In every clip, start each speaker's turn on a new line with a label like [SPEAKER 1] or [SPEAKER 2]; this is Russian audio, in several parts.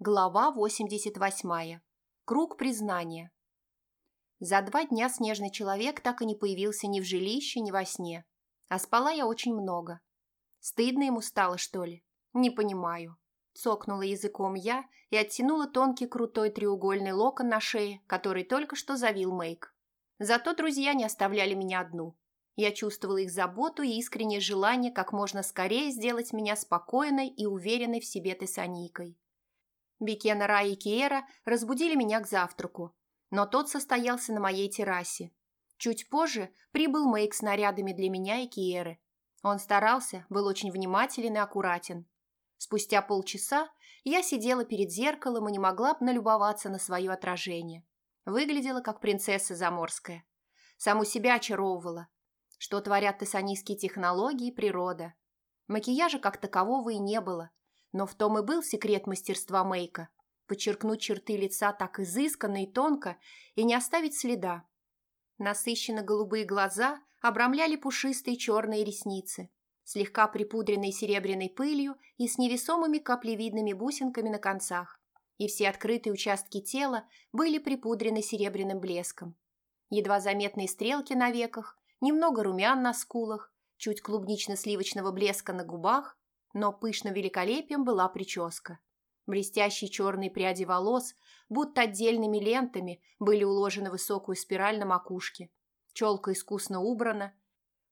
[SPEAKER 1] Глава 88. Круг признания. За два дня снежный человек так и не появился ни в жилище, ни во сне. А спала я очень много. Стыдно ему стало, что ли? Не понимаю. Цокнула языком я и оттянула тонкий крутой треугольный локон на шее, который только что завил Мэйк. Зато друзья не оставляли меня одну. Я чувствовала их заботу и искреннее желание как можно скорее сделать меня спокойной и уверенной в себе тессаникой. Бекена Ра и Киера разбудили меня к завтраку, но тот состоялся на моей террасе. Чуть позже прибыл Мэйк с нарядами для меня и Киеры. Он старался, был очень внимателен и аккуратен. Спустя полчаса я сидела перед зеркалом и не могла бы налюбоваться на свое отражение. Выглядела как принцесса заморская. Саму себя очаровывала. Что творят тессанийские технологии и природа. Макияжа как такового и не было, но в том и был секрет мастерства Мейка – подчеркнуть черты лица так изысканно и тонко и не оставить следа. Насыщенно голубые глаза обрамляли пушистые черные ресницы, слегка припудренные серебряной пылью и с невесомыми каплевидными бусинками на концах, и все открытые участки тела были припудрены серебряным блеском. Едва заметные стрелки на веках, немного румян на скулах, чуть клубнично-сливочного блеска на губах но пышным великолепием была прическа. Блестящие черные пряди волос, будто отдельными лентами, были уложены в высокую спираль на макушке. Челка искусно убрана.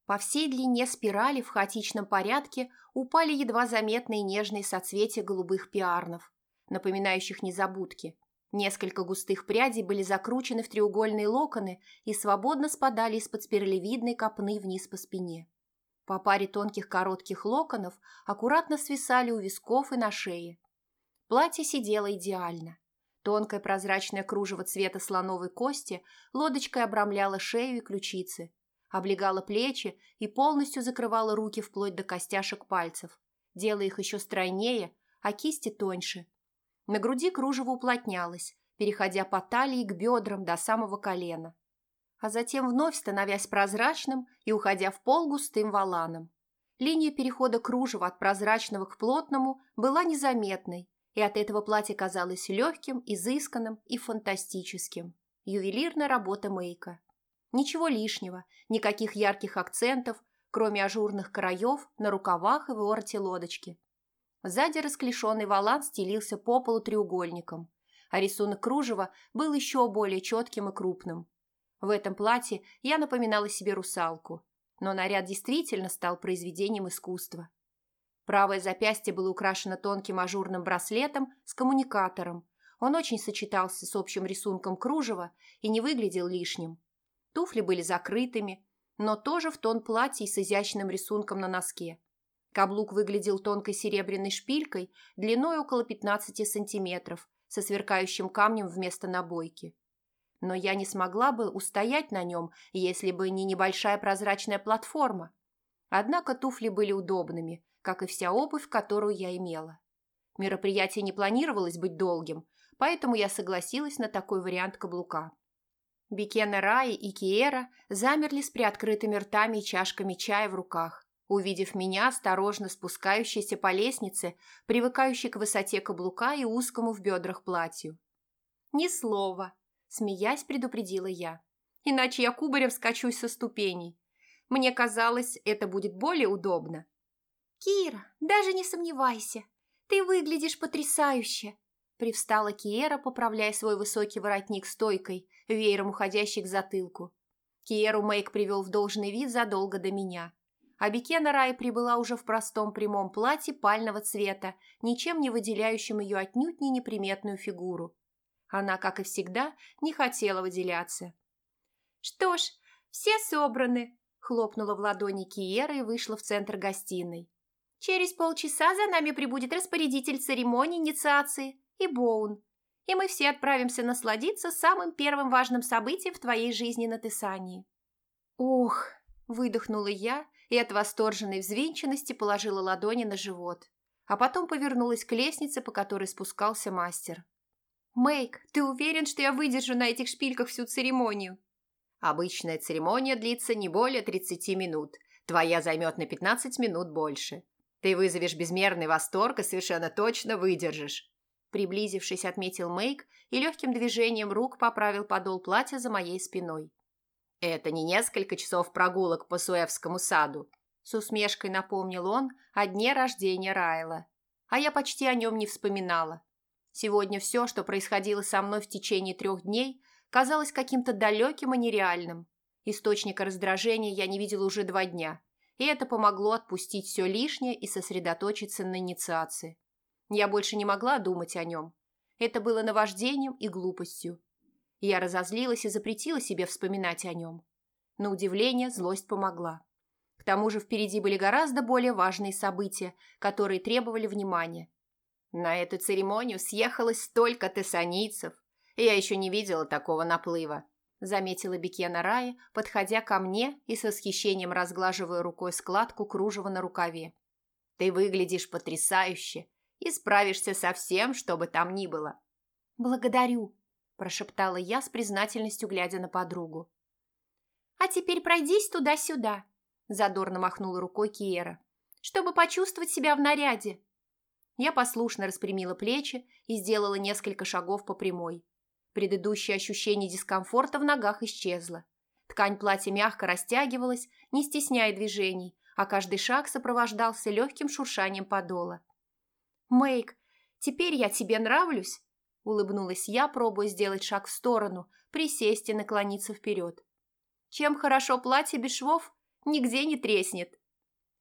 [SPEAKER 1] По всей длине спирали в хаотичном порядке упали едва заметные нежные соцветия голубых пиарнов, напоминающих незабудки. Несколько густых прядей были закручены в треугольные локоны и свободно спадали из-под спиралевидной копны вниз по спине. По паре тонких коротких локонов аккуратно свисали у висков и на шее. Платье сидело идеально. Тонкое прозрачное кружево цвета слоновой кости лодочкой обрамляло шею и ключицы, облегало плечи и полностью закрывало руки вплоть до костяшек пальцев, делая их еще стройнее, а кисти тоньше. На груди кружево уплотнялось, переходя по талии к бедрам до самого колена а затем вновь становясь прозрачным и уходя в пол густым валаном. Линия перехода кружева от прозрачного к плотному была незаметной, и от этого платье казалось легким, изысканным и фантастическим. Ювелирная работа Мейка. Ничего лишнего, никаких ярких акцентов, кроме ажурных краев на рукавах и вороте лодочки. Сзади расклешенный валан стелился по полу треугольником, а рисунок кружева был еще более четким и крупным. В этом платье я напоминала себе русалку, но наряд действительно стал произведением искусства. Правое запястье было украшено тонким ажурным браслетом с коммуникатором. Он очень сочетался с общим рисунком кружева и не выглядел лишним. Туфли были закрытыми, но тоже в тон платья и с изящным рисунком на носке. Каблук выглядел тонкой серебряной шпилькой длиной около 15 сантиметров со сверкающим камнем вместо набойки но я не смогла бы устоять на нем, если бы не небольшая прозрачная платформа. Однако туфли были удобными, как и вся обувь, которую я имела. Мероприятие не планировалось быть долгим, поэтому я согласилась на такой вариант каблука. Бекена Раи и Киера замерли с приоткрытыми ртами и чашками чая в руках, увидев меня, осторожно спускающейся по лестнице, привыкающей к высоте каблука и узкому в бедрах платью. «Ни слова», Смеясь, предупредила я. Иначе я кубарем скачусь со ступеней. Мне казалось, это будет более удобно. «Кира, даже не сомневайся. Ты выглядишь потрясающе!» Привстала Киера, поправляя свой высокий воротник стойкой, веером уходящий к затылку. Киеру Мэйк привел в должный вид задолго до меня. А Бекена Рай прибыла уже в простом прямом платье пального цвета, ничем не выделяющем ее отнюдь не неприметную фигуру. Она, как и всегда, не хотела выделяться. «Что ж, все собраны», – хлопнула в ладони Киера и вышла в центр гостиной. «Через полчаса за нами прибудет распорядитель церемонии инициации и Боун, и мы все отправимся насладиться самым первым важным событием в твоей жизни на Тесании». «Ох!» – выдохнула я и от восторженной взвинченности положила ладони на живот, а потом повернулась к лестнице, по которой спускался мастер. «Мэйк, ты уверен, что я выдержу на этих шпильках всю церемонию?»
[SPEAKER 2] «Обычная церемония длится не более 30 минут. Твоя займет на 15 минут больше. Ты вызовешь безмерный восторг и совершенно точно выдержишь».
[SPEAKER 1] Приблизившись, отметил Мейк и легким движением рук поправил подол платья за моей спиной.
[SPEAKER 2] «Это не несколько часов прогулок по Суэвскому саду»,
[SPEAKER 1] с усмешкой напомнил он о дне рождения Райла. А я почти о нем не вспоминала. Сегодня все, что происходило со мной в течение трех дней, казалось каким-то далеким и нереальным. Источника раздражения я не видела уже два дня, и это помогло отпустить все лишнее и сосредоточиться на инициации. Я больше не могла думать о нем. Это было наваждением и глупостью. Я разозлилась и запретила себе вспоминать о нем. На удивление, злость помогла. К тому же впереди были гораздо более важные события, которые требовали внимания.
[SPEAKER 2] На эту церемонию съехалось столько тессанийцев. Я еще не видела такого наплыва. Заметила Бекена Рая, подходя ко мне и с восхищением разглаживая рукой складку кружева на рукаве. «Ты выглядишь потрясающе и справишься со всем, что бы там ни было».
[SPEAKER 1] «Благодарю», – прошептала я с признательностью, глядя на подругу. «А теперь пройдись туда-сюда», – задорно махнула рукой Киера, – «чтобы почувствовать себя в наряде». Я послушно распрямила плечи и сделала несколько шагов по прямой. Предыдущее ощущение дискомфорта в ногах исчезло. Ткань платья мягко растягивалась, не стесняя движений, а каждый шаг сопровождался легким шуршанием подола. «Мэйк, теперь я тебе нравлюсь?» – улыбнулась я, пробуя сделать шаг в сторону, присесть и наклониться вперед. «Чем хорошо платье без швов, нигде не треснет».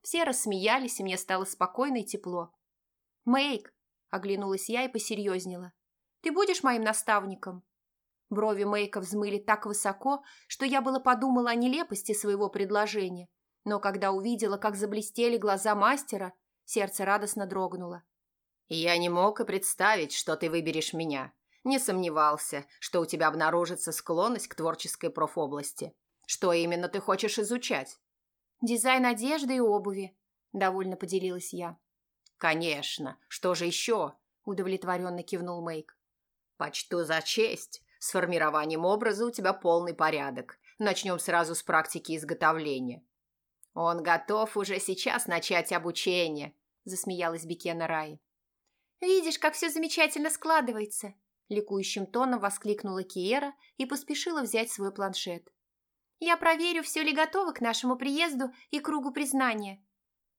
[SPEAKER 1] Все рассмеялись, и мне стало спокойно и тепло. «Мэйк!» – оглянулась я и посерьезнела. «Ты будешь моим наставником?» Брови Мэйка взмыли так высоко, что я было подумала о нелепости своего предложения, но когда увидела, как заблестели глаза мастера, сердце радостно дрогнуло.
[SPEAKER 2] «Я не мог и представить, что ты выберешь меня. Не сомневался, что у тебя обнаружится склонность к творческой профобласти. Что именно ты хочешь изучать?»
[SPEAKER 1] «Дизайн одежды и обуви», – довольно поделилась я.
[SPEAKER 2] «Конечно. Что же еще?» – удовлетворенно кивнул Мэйк. «Почту за честь. С формированием образа у тебя полный порядок. Начнем сразу с практики изготовления». «Он готов уже сейчас начать обучение», – засмеялась Бекена Рай.
[SPEAKER 1] «Видишь, как все замечательно складывается!» Ликующим тоном воскликнула Киера и поспешила взять свой планшет. «Я проверю, все ли готово к нашему приезду и кругу признания».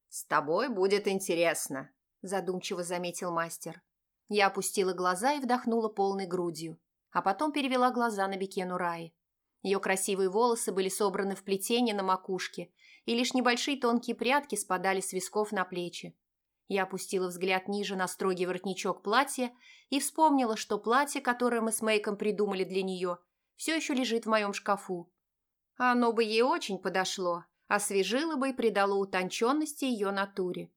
[SPEAKER 2] «С тобой будет интересно», – задумчиво заметил мастер. Я опустила глаза и вдохнула полной грудью, а потом перевела глаза на Бекену Раи. Ее красивые волосы были собраны в плетение на макушке, и лишь небольшие тонкие прядки спадали с висков на плечи. Я опустила взгляд ниже на строгий воротничок платья и вспомнила, что платье, которое мы с Мейком придумали для нее, все еще лежит в моем шкафу. Оно бы ей очень подошло, освежило бы и придало утонченности ее натуре.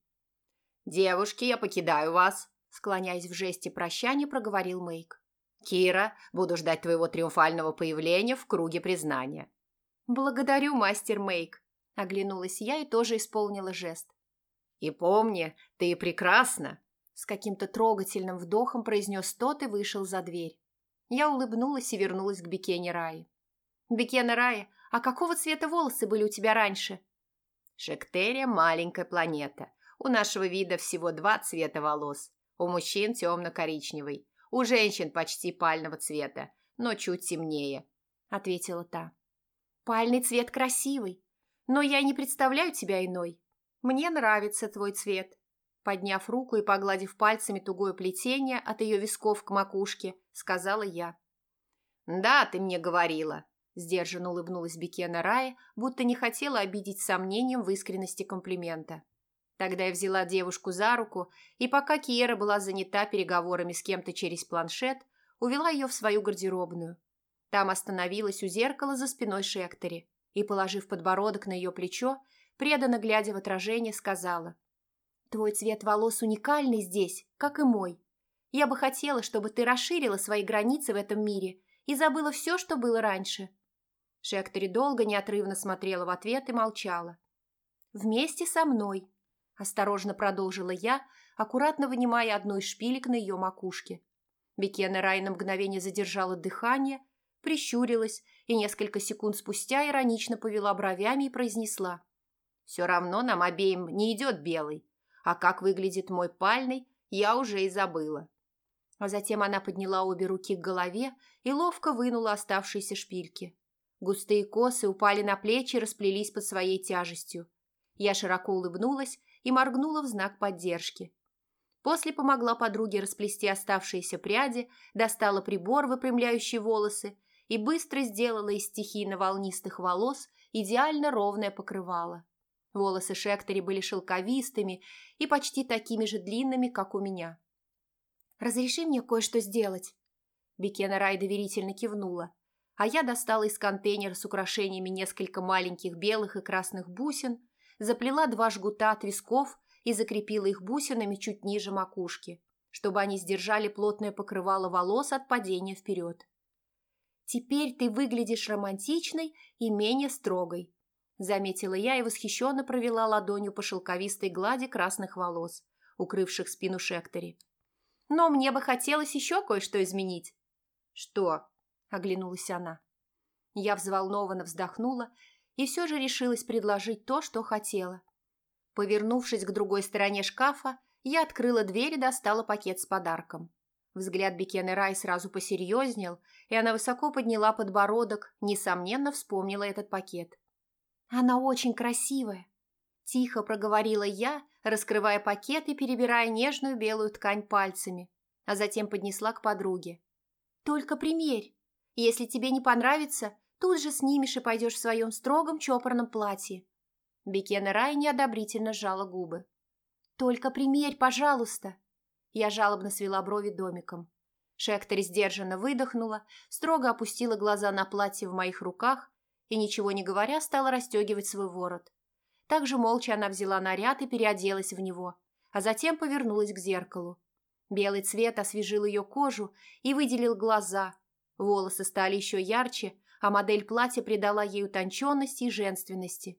[SPEAKER 2] «Девушки, я покидаю вас», – склоняясь в жесте прощания, проговорил Мейк. «Кира, буду ждать твоего триумфального появления в круге признания».
[SPEAKER 1] «Благодарю, мастер Мейк», – оглянулась я и тоже исполнила жест.
[SPEAKER 2] «И помни, ты прекрасна!»
[SPEAKER 1] С каким-то трогательным вдохом произнес тот и вышел за дверь. Я улыбнулась и вернулась к Бекене Раи. «Бекена Раи, а какого цвета волосы были у тебя раньше?»
[SPEAKER 2] «Шектерия – маленькая планета. У нашего вида всего два цвета волос. У мужчин темно-коричневый, у женщин почти пального цвета, но чуть темнее», – ответила та.
[SPEAKER 1] «Пальный цвет красивый, но я не представляю тебя иной. «Мне нравится твой цвет», – подняв руку и погладив пальцами тугое плетение от ее висков к макушке, сказала я.
[SPEAKER 2] «Да, ты мне говорила», –
[SPEAKER 1] сдержанно улыбнулась Бекена Рая, будто не хотела обидеть сомнением в искренности комплимента. Тогда я взяла девушку за руку, и пока Киера была занята переговорами с кем-то через планшет, увела ее в свою гардеробную. Там остановилась у зеркала за спиной Шектори и, положив подбородок на ее плечо, преданно глядя в отражение, сказала. «Твой цвет волос уникальный здесь, как и мой. Я бы хотела, чтобы ты расширила свои границы в этом мире и забыла все, что было раньше». Шектори долго неотрывно смотрела в ответ и молчала. «Вместе со мной», – осторожно продолжила я, аккуратно вынимая одну из шпилек на ее макушке. Бекена Рай на мгновение задержала дыхание, прищурилась и несколько секунд спустя иронично повела бровями и произнесла.
[SPEAKER 2] Все равно нам обеим не идет белый. А как выглядит мой пальный, я уже и забыла.
[SPEAKER 1] А затем она подняла обе руки к голове и ловко вынула оставшиеся шпильки. Густые косы упали на плечи и расплелись под своей тяжестью. Я широко улыбнулась и моргнула в знак поддержки. После помогла подруге расплести оставшиеся пряди, достала прибор, выпрямляющий волосы, и быстро сделала из стихийно-волнистых волос идеально ровное покрывало. Волосы Шектори были шелковистыми и почти такими же длинными, как у меня. «Разреши мне кое-что сделать?» Бекена Рай доверительно кивнула, а я достала из контейнера с украшениями несколько маленьких белых и красных бусин, заплела два жгута от висков и закрепила их бусинами чуть ниже макушки, чтобы они сдержали плотное покрывало волос от падения вперед. «Теперь ты выглядишь романтичной и менее строгой», заметила я и восхищенно провела ладонью по шелковистой глади красных волос, укрывших спину Шектори. «Но мне бы хотелось еще кое-что изменить». «Что?» – оглянулась она. Я взволнованно вздохнула и все же решилась предложить то, что хотела. Повернувшись к другой стороне шкафа, я открыла дверь и достала пакет с подарком. Взгляд Бекены Рай сразу посерьезнел, и она высоко подняла подбородок, несомненно вспомнила этот пакет. «Она очень красивая», – тихо проговорила я, раскрывая пакет и перебирая нежную белую ткань пальцами, а затем поднесла к подруге. «Только примерь. Если тебе не понравится, тут же снимешь и пойдешь в своем строгом чопорном платье. Бекена Рай неодобрительно сжала губы. «Только примерь, пожалуйста!» Я жалобно свела брови домиком. Шектори сдержанно выдохнула, строго опустила глаза на платье в моих руках и, ничего не говоря, стала расстегивать свой ворот. Также молча она взяла наряд и переоделась в него, а затем повернулась к зеркалу. Белый цвет освежил ее кожу и выделил глаза. Волосы стали еще ярче, а модель платья придала ей утонченности и женственности.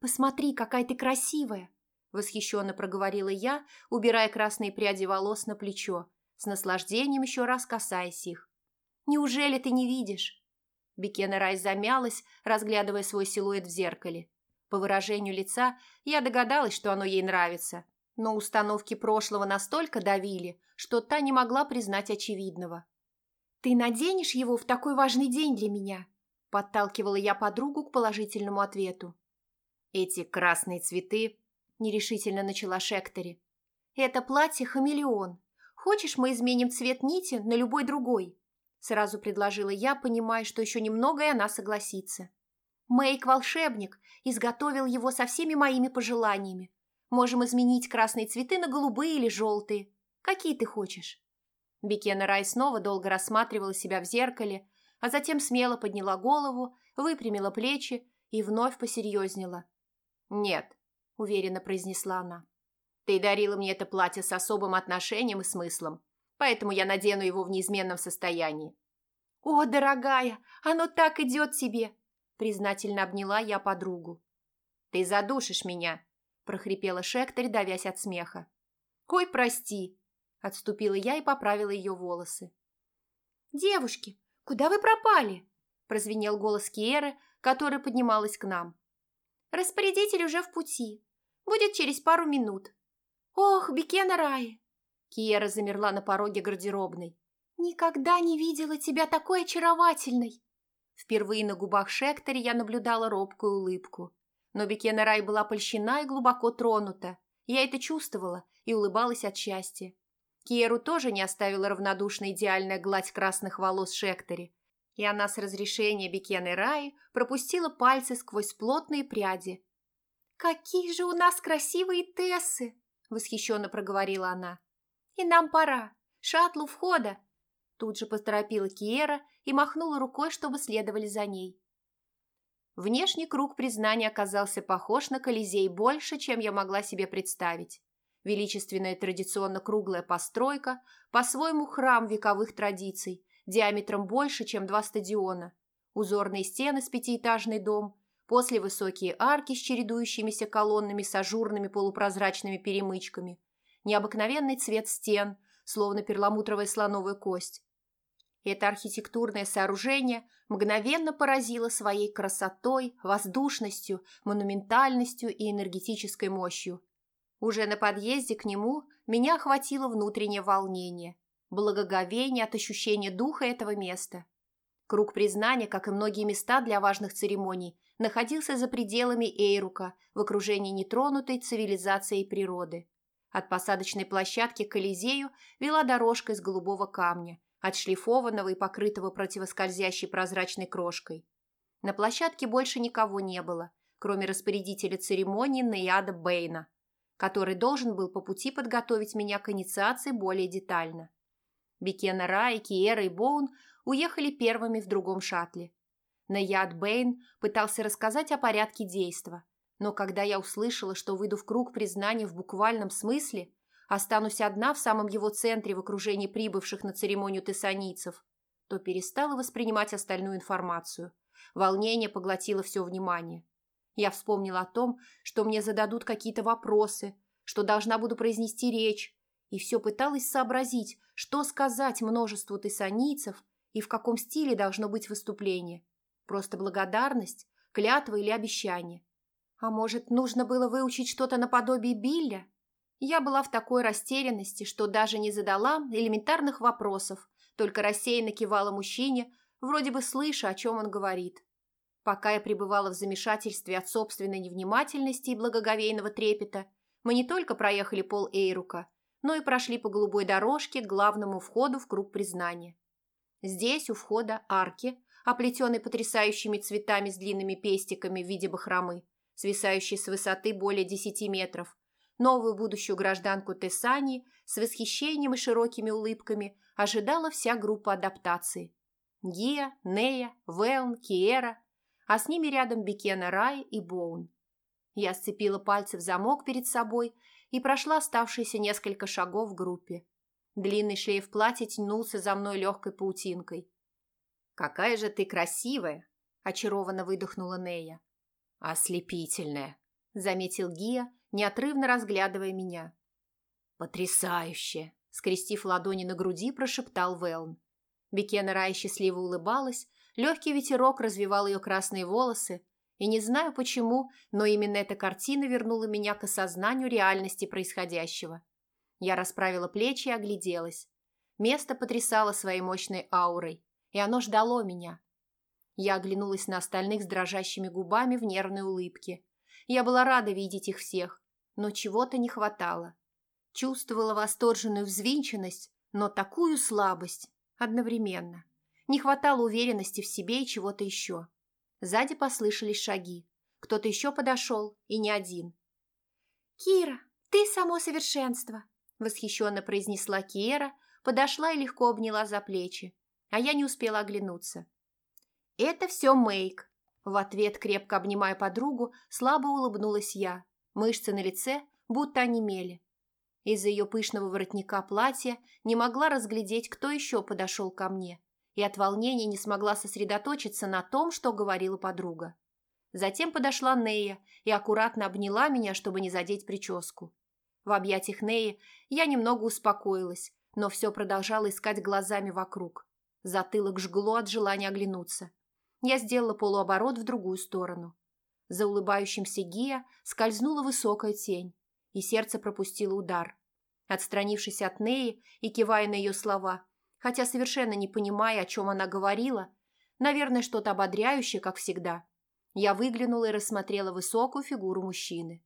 [SPEAKER 1] «Посмотри, какая ты красивая!» – восхищенно проговорила я, убирая красные пряди волос на плечо, с наслаждением еще раз касаясь их. «Неужели ты не видишь?» Бекена Рай замялась, разглядывая свой силуэт в зеркале. По выражению лица я догадалась, что оно ей нравится, но установки прошлого настолько давили, что та не могла признать очевидного. «Ты наденешь его в такой важный день для меня?» – подталкивала я подругу к положительному ответу. «Эти красные цветы...» – нерешительно начала Шектори. «Это платье хамелеон. Хочешь, мы изменим цвет нити на любой другой?» Сразу предложила я, понимая, что еще немного, и она согласится. Мэйк-волшебник изготовил его со всеми моими пожеланиями. Можем изменить красные цветы на голубые или желтые. Какие ты хочешь?» Бекена Рай снова долго рассматривала себя в зеркале, а затем смело подняла голову, выпрямила плечи и вновь посерьезнела. «Нет», – уверенно произнесла она. «Ты дарила мне это платье с особым отношением и смыслом, поэтому я надену его в неизменном состоянии». «О, дорогая, оно так идет тебе!» – признательно обняла я подругу. «Ты задушишь меня!» – прохрипела Шектарь, давясь от смеха. «Ой, прости!» – отступила я и поправила ее волосы. «Девушки, куда вы пропали?» – прозвенел голос Киеры, которая поднималась к нам. Распорядитель уже в пути. Будет через пару минут. Ох, Бекена Рай!» Киера замерла на пороге гардеробной. «Никогда не видела тебя такой очаровательной!» Впервые на губах Шектори я наблюдала робкую улыбку. Но Бекена Рай была польщена и глубоко тронута. Я это чувствовала и улыбалась от счастья. Киеру тоже не оставила равнодушно идеальная гладь красных волос Шектори, и она с разрешения Бекены Раи пропустила пальцы сквозь плотные пряди. «Какие же у нас красивые Тессы!» – восхищенно проговорила она. «И нам пора. Шаттлу входа!» Тут же поторопила Киера и махнула рукой, чтобы следовали за ней. Внешний круг признания оказался похож на Колизей больше, чем я могла себе представить. Величественная традиционно круглая постройка, по-своему храм вековых традиций, диаметром больше, чем два стадиона, узорные стены с пятиэтажный дом, после высокие арки с чередующимися колоннами с ажурными полупрозрачными перемычками, необыкновенный цвет стен, словно перламутровая слоновая кость. Это архитектурное сооружение мгновенно поразило своей красотой, воздушностью, монументальностью и энергетической мощью. Уже на подъезде к нему меня охватило внутреннее волнение – благоговение от ощущения духа этого места. Круг признания, как и многие места для важных церемоний, находился за пределами Эйрука в окружении нетронутой цивилизацией природы. От посадочной площадки к Колизею вела дорожка из голубого камня, отшлифованного и покрытого противоскользящей прозрачной крошкой. На площадке больше никого не было, кроме распорядителя церемонии Наяда Бэйна, который должен был по пути подготовить меня к инициации более детально. Бекена Рай, Киера и Боун уехали первыми в другом шаттле. Наяд Бэйн пытался рассказать о порядке действа, но когда я услышала, что выйду в круг признания в буквальном смысле, останусь одна в самом его центре в окружении прибывших на церемонию тессанийцев, то перестала воспринимать остальную информацию. Волнение поглотило все внимание. Я вспомнила о том, что мне зададут какие-то вопросы, что должна буду произнести речь, и все пыталась сообразить, что сказать множеству тессанийцев и в каком стиле должно быть выступление. Просто благодарность, клятва или обещание. А может, нужно было выучить что-то наподобие Билля? Я была в такой растерянности, что даже не задала элементарных вопросов, только рассеянно кивала мужчине, вроде бы слыша, о чем он говорит. Пока я пребывала в замешательстве от собственной невнимательности и благоговейного трепета, мы не только проехали пол Эйрука, но и прошли по голубой дорожке к главному входу в круг признания. Здесь, у входа, арки, оплетенной потрясающими цветами с длинными пестиками в виде бахромы, свисающей с высоты более десяти метров, новую будущую гражданку Тессани с восхищением и широкими улыбками ожидала вся группа адаптации. Гия, Нея, Велн, Киера а с ними рядом Бекена Рай и Боун. Я сцепила пальцы в замок перед собой и прошла оставшиеся несколько шагов в группе. Длинный шлейф платья тянулся за мной легкой паутинкой.
[SPEAKER 2] «Какая же ты красивая!» – очарованно выдохнула Нея.
[SPEAKER 1] «Ослепительная!» – заметил Гия, неотрывно разглядывая меня.
[SPEAKER 2] «Потрясающе!»
[SPEAKER 1] – скрестив ладони на груди, прошептал Велн. Бекена Рай счастливо улыбалась, Легкий ветерок развивал ее красные волосы, и не знаю почему, но именно эта картина вернула меня к осознанию реальности происходящего. Я расправила плечи и огляделась. Место потрясало своей мощной аурой, и оно ждало меня. Я оглянулась на остальных с дрожащими губами в нервной улыбке. Я была рада видеть их всех, но чего-то не хватало. Чувствовала восторженную взвинченность, но такую слабость одновременно. Не хватало уверенности в себе и чего-то еще. Сзади послышались шаги. Кто-то еще подошел, и не один.
[SPEAKER 3] «Кира, ты само совершенство!» Восхищенно произнесла Кира, подошла и легко обняла за плечи, а я не успела оглянуться.
[SPEAKER 1] «Это все Мейк!» В ответ, крепко обнимая подругу, слабо улыбнулась я. Мышцы на лице будто онемели. Из-за ее пышного воротника платья не могла разглядеть, кто еще подошел ко мне и от волнения не смогла сосредоточиться на том, что говорила подруга. Затем подошла Нея и аккуратно обняла меня, чтобы не задеть прическу. В объятиях Неи я немного успокоилась, но все продолжала искать глазами вокруг. Затылок жгло от желания оглянуться. Я сделала полуоборот в другую сторону. За улыбающимся Гия скользнула высокая тень, и сердце пропустило удар. Отстранившись от Неи и кивая на ее слова, хотя совершенно не понимая, о чем она говорила, наверное, что-то ободряющее, как всегда. Я выглянула и рассмотрела высокую фигуру мужчины.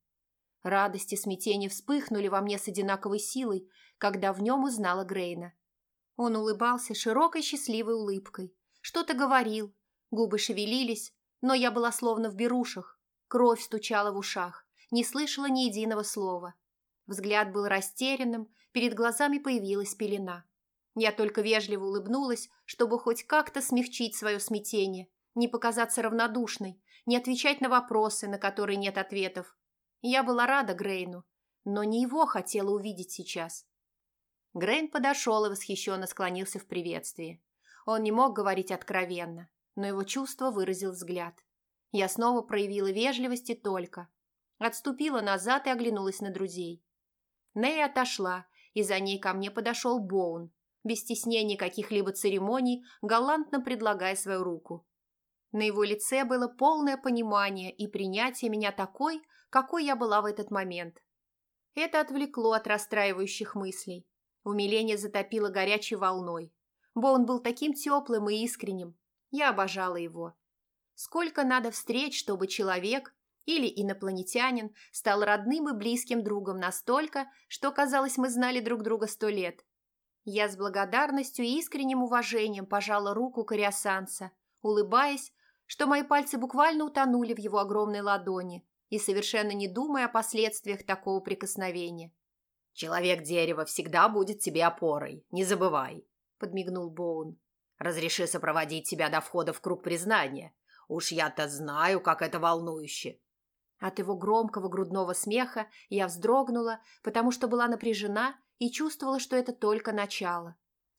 [SPEAKER 1] Радость и смятение вспыхнули во мне с одинаковой силой, когда в нем узнала Грейна. Он улыбался широкой счастливой улыбкой, что-то говорил, губы шевелились, но я была словно в берушах, кровь стучала в ушах, не слышала ни единого слова. Взгляд был растерянным, перед глазами появилась пелена. Я только вежливо улыбнулась, чтобы хоть как-то смягчить свое смятение, не показаться равнодушной, не отвечать на вопросы, на которые нет ответов. Я была рада Грейну, но не его хотела увидеть сейчас. Грейн подошел и восхищенно склонился в приветствии. Он не мог говорить откровенно, но его чувство выразил взгляд. Я снова проявила вежливость и только. Отступила назад и оглянулась на друзей. Нэй отошла, и за ней ко мне подошел Боун, без стеснения каких-либо церемоний, галантно предлагая свою руку. На его лице было полное понимание и принятие меня такой, какой я была в этот момент. Это отвлекло от расстраивающих мыслей. Умиление затопило горячей волной. Боун был таким теплым и искренним. Я обожала его. Сколько надо встреч, чтобы человек или инопланетянин стал родным и близким другом настолько, что, казалось, мы знали друг друга сто лет. Я с благодарностью и искренним уважением пожала руку Кориасанса, улыбаясь, что мои пальцы буквально утонули в его огромной ладони и совершенно не думая о последствиях такого прикосновения.
[SPEAKER 2] «Человек-дерево всегда будет тебе опорой, не забывай», – подмигнул Боун. «Разреши сопроводить тебя до входа в круг признания. Уж я-то знаю, как это волнующе».
[SPEAKER 1] От его громкого грудного смеха я вздрогнула, потому что была напряжена и чувствовала, что это только начало.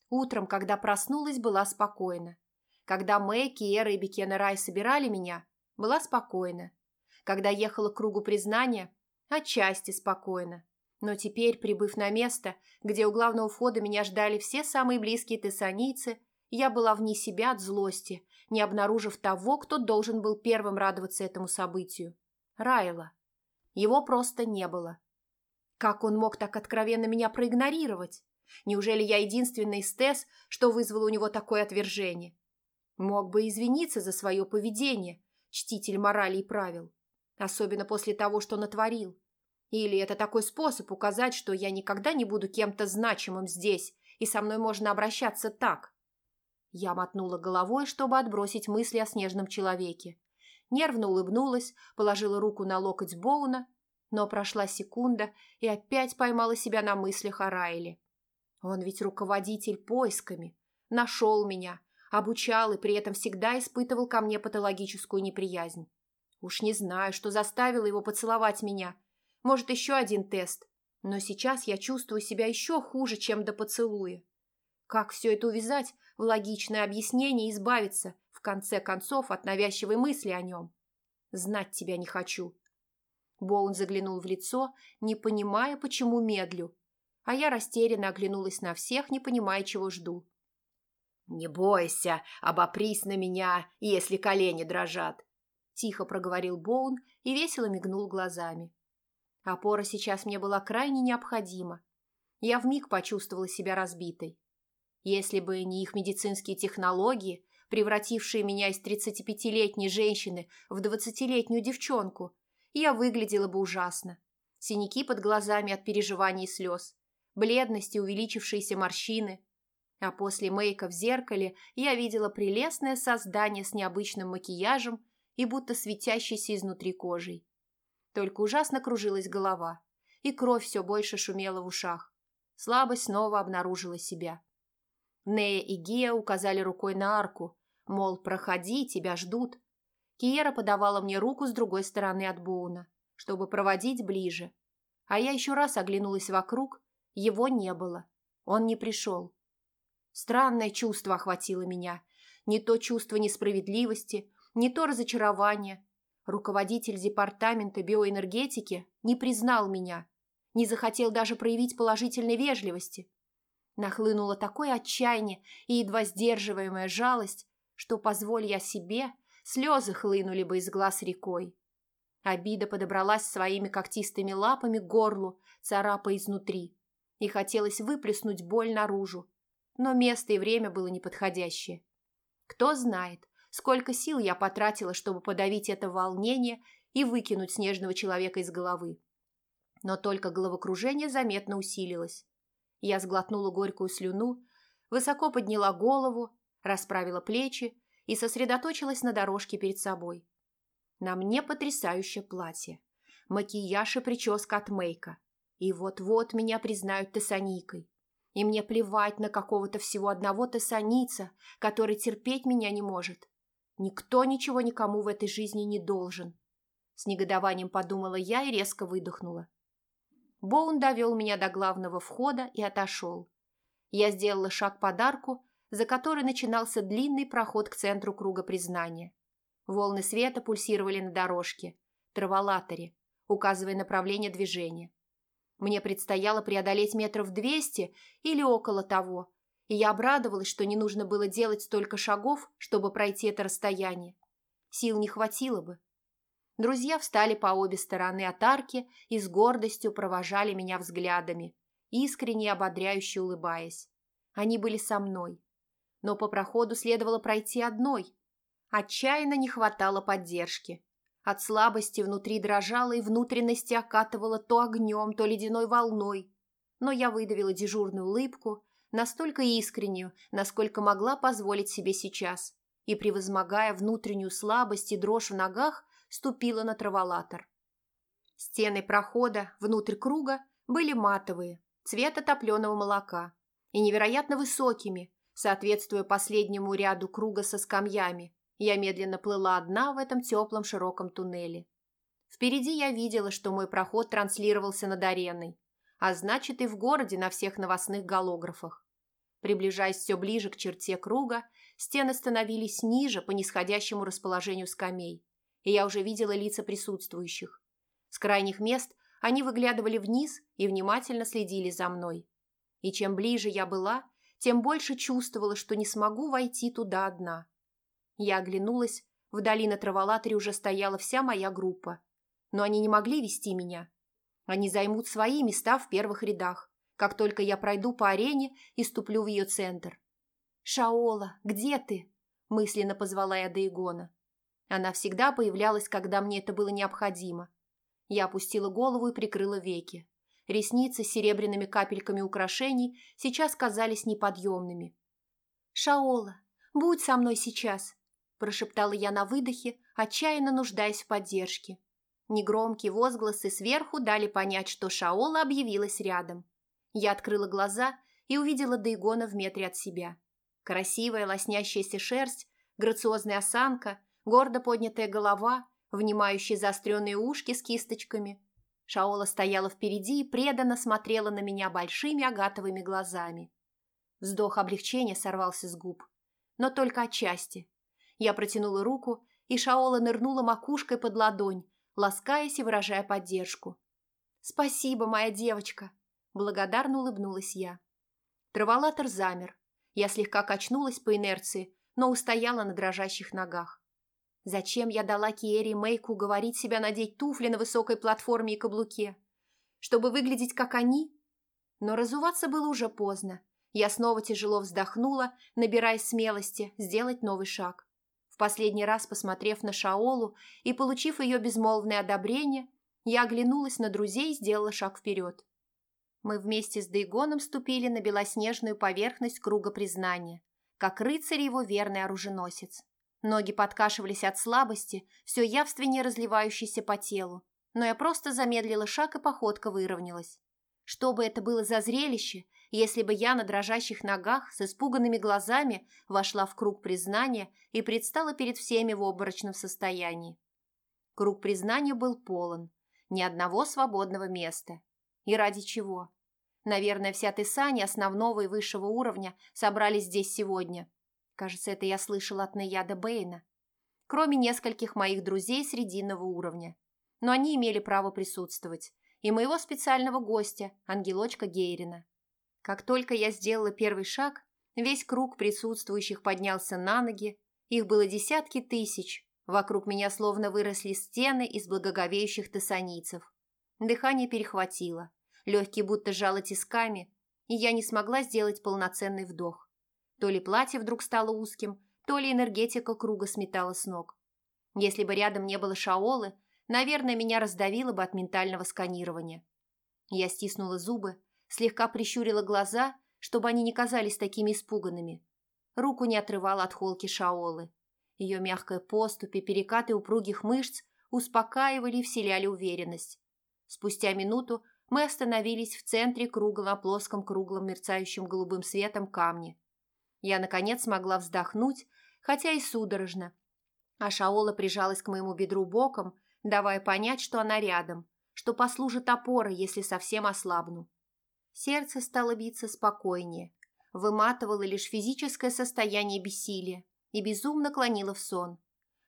[SPEAKER 1] Утром, когда проснулась, была спокойна. Когда Мэй, Киера и Бекена Рай собирали меня, была спокойна. Когда ехала к кругу признания, отчасти спокойна. Но теперь, прибыв на место, где у главного входа меня ждали все самые близкие тессанийцы, я была вне себя от злости, не обнаружив того, кто должен был первым радоваться этому событию. Райла. Его просто не было. Как он мог так откровенно меня проигнорировать? Неужели я единственный из Тесс, что вызвало у него такое отвержение? Мог бы извиниться за свое поведение, чтитель морали и правил. Особенно после того, что натворил. Или это такой способ указать, что я никогда не буду кем-то значимым здесь, и со мной можно обращаться так? Я мотнула головой, чтобы отбросить мысли о снежном человеке. Нервно улыбнулась, положила руку на локоть Боуна, но прошла секунда и опять поймала себя на мыслях о Райле. Он ведь руководитель поисками, нашел меня, обучал и при этом всегда испытывал ко мне патологическую неприязнь. Уж не знаю, что заставило его поцеловать меня – может, еще один тест. Но сейчас я чувствую себя еще хуже, чем до поцелуя. Как все это увязать в логичное объяснение и избавиться, в конце концов, от навязчивой мысли о нем? Знать тебя не хочу. Боун заглянул в лицо, не понимая, почему медлю. А я растерянно оглянулась на всех, не понимая, чего жду.
[SPEAKER 2] «Не бойся, обопрись на меня, если колени дрожат», – тихо проговорил Боун и весело мигнул глазами.
[SPEAKER 1] Опора сейчас мне была крайне необходима. Я вмиг почувствовала себя разбитой. Если бы не их медицинские технологии, превратившие меня из 35-летней женщины в 20-летнюю девчонку, я выглядела бы ужасно. Синяки под глазами от переживаний и слез, бледность и увеличившиеся морщины. А после мейка в зеркале я видела прелестное создание с необычным макияжем и будто светящейся изнутри кожей. Только ужасно кружилась голова, и кровь все больше шумела в ушах. Слабость снова обнаружила себя. Нея и Гия указали рукой на арку, мол, проходи, тебя ждут. Киера подавала мне руку с другой стороны от Боуна, чтобы проводить ближе. А я еще раз оглянулась вокруг, его не было, он не пришел. Странное чувство охватило меня, не то чувство несправедливости, не то разочарование, Руководитель департамента биоэнергетики не признал меня, не захотел даже проявить положительной вежливости. Нахлынуло такое отчаяние и едва сдерживаемая жалость, что, позволь я себе, слезы хлынули бы из глаз рекой. Обида подобралась своими когтистыми лапами к горлу, царапая изнутри, и хотелось выплеснуть боль наружу, но место и время было неподходящее. Кто знает, сколько сил я потратила, чтобы подавить это волнение и выкинуть снежного человека из головы. Но только головокружение заметно усилилось. Я сглотнула горькую слюну, высоко подняла голову, расправила плечи и сосредоточилась на дорожке перед собой. На мне потрясающее платье, макияж и прическа от Мейка. И вот-вот меня признают тессаникой. И мне плевать на какого-то всего одного тессаница, который терпеть меня не может. Никто ничего никому в этой жизни не должен. С негодованием подумала я и резко выдохнула. Боун довел меня до главного входа и отошел. Я сделала шаг под арку, за которой начинался длинный проход к центру круга признания. Волны света пульсировали на дорожке, траволаторе, указывая направление движения. Мне предстояло преодолеть метров двести или около того, и я обрадовалась, что не нужно было делать столько шагов, чтобы пройти это расстояние. Сил не хватило бы. Друзья встали по обе стороны от арки и с гордостью провожали меня взглядами. искренне и ободряюще улыбаясь. Они были со мной. Но по проходу следовало пройти одной. Отчаянно не хватало поддержки. От слабости внутри дрожало и внутренности окатывало то огнем, то ледяной волной. Но я выдавила дежурную улыбку, настолько искреннюю, насколько могла позволить себе сейчас, и, превозмогая внутреннюю слабость и дрожь в ногах, ступила на траволатор. Стены прохода внутрь круга были матовые, цвета топленого молока, и невероятно высокими, соответствуя последнему ряду круга со скамьями. Я медленно плыла одна в этом теплом широком туннеле. Впереди я видела, что мой проход транслировался над ареной, а значит и в городе на всех новостных голографах. Приближаясь все ближе к черте круга, стены становились ниже по нисходящему расположению скамей, и я уже видела лица присутствующих. С крайних мест они выглядывали вниз и внимательно следили за мной. И чем ближе я была, тем больше чувствовала, что не смогу войти туда одна. Я оглянулась, вдали на траволаторе уже стояла вся моя группа. Но они не могли вести меня. Они займут свои места в первых рядах, как только я пройду по арене и ступлю в ее центр. «Шаола, где ты?» – мысленно позвала я Дейгона. Она всегда появлялась, когда мне это было необходимо. Я опустила голову и прикрыла веки. Ресницы с серебряными капельками украшений сейчас казались неподъемными. «Шаола, будь со мной сейчас!» – прошептала я на выдохе, отчаянно нуждаясь в поддержке. Негромкие возгласы сверху дали понять, что Шаола объявилась рядом. Я открыла глаза и увидела Дейгона в метре от себя. Красивая лоснящаяся шерсть, грациозная осанка, гордо поднятая голова, внимающие заостренные ушки с кисточками. Шаола стояла впереди и преданно смотрела на меня большими агатовыми глазами. Вздох облегчения сорвался с губ. Но только отчасти. Я протянула руку, и Шаола нырнула макушкой под ладонь, ласкаясь и выражая поддержку. «Спасибо, моя девочка!» Благодарно улыбнулась я. Траволатор замер. Я слегка качнулась по инерции, но устояла на дрожащих ногах. Зачем я дала Киэри Мэйку говорить себя надеть туфли на высокой платформе и каблуке? Чтобы выглядеть как они? Но разуваться было уже поздно. Я снова тяжело вздохнула, набираясь смелости сделать новый шаг. В последний раз, посмотрев на Шаолу и получив ее безмолвное одобрение, я оглянулась на друзей и сделала шаг вперед. Мы вместе с Дейгоном ступили на белоснежную поверхность круга признания, как рыцарь его верный оруженосец. Ноги подкашивались от слабости, все явственнее разливающейся по телу, но я просто замедлила шаг, и походка выровнялась. Что бы это было за зрелище, если бы я на дрожащих ногах с испуганными глазами вошла в круг признания и предстала перед всеми в обморочном состоянии? Круг признания был полон, ни одного свободного места. И ради чего? Наверное, вся Тесани основного и высшего уровня собрались здесь сегодня. Кажется, это я слышала от Наяда Бэйна. Кроме нескольких моих друзей срединного уровня. Но они имели право присутствовать. И моего специального гостя, ангелочка Гейрина. Как только я сделала первый шаг, весь круг присутствующих поднялся на ноги. Их было десятки тысяч. Вокруг меня словно выросли стены из благоговеющих тессаницев. Дыхание перехватило. Легкие будто жало тисками, и я не смогла сделать полноценный вдох. То ли платье вдруг стало узким, то ли энергетика круга сметала с ног. Если бы рядом не было Шаолы, наверное, меня раздавило бы от ментального сканирования. Я стиснула зубы, слегка прищурила глаза, чтобы они не казались такими испуганными. Руку не отрывала от холки Шаолы. Ее мягкая поступь и перекаты упругих мышц успокаивали и вселяли уверенность. Спустя минуту мы остановились в центре круга на плоском круглом мерцающем голубым светом камне. Я, наконец, смогла вздохнуть, хотя и судорожно. А Шаола прижалась к моему бедру боком, давая понять, что она рядом, что послужит опорой, если совсем ослабну. Сердце стало биться спокойнее, выматывало лишь физическое состояние бессилия и безумно клонило в сон.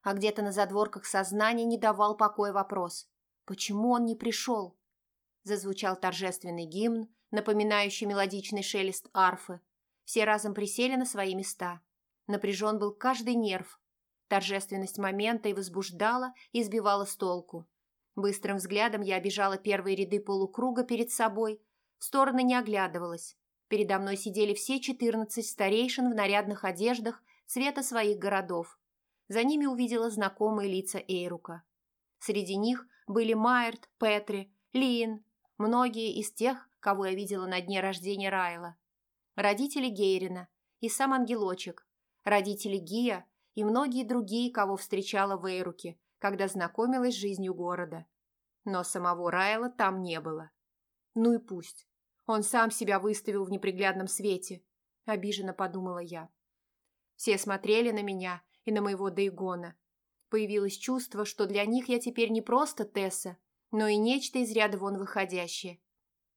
[SPEAKER 1] А где-то на задворках сознания не давал покоя вопрос. Почему он не пришел? Зазвучал торжественный гимн, напоминающий мелодичный шелест арфы. Все разом присели на свои места. Напряжен был каждый нерв. Торжественность момента и возбуждала, и сбивала с толку. Быстрым взглядом я обижала первые ряды полукруга перед собой, в стороны не оглядывалась. Передо мной сидели все четырнадцать старейшин в нарядных одеждах цвета своих городов. За ними увидела знакомые лица Эйрука. Среди них были Майерт, Петри, Лиин, многие из тех, кого я видела на дне рождения Райла. Родители Гейрина и сам ангелочек, родители Гия и многие другие, кого встречала в Эйруке, когда знакомилась с жизнью города. Но самого Райла там не было. Ну и пусть. Он сам себя выставил в неприглядном свете, обиженно подумала я. Все смотрели на меня и на моего Дейгона. Появилось чувство, что для них я теперь не просто Тесса, но и нечто из ряда вон выходящее.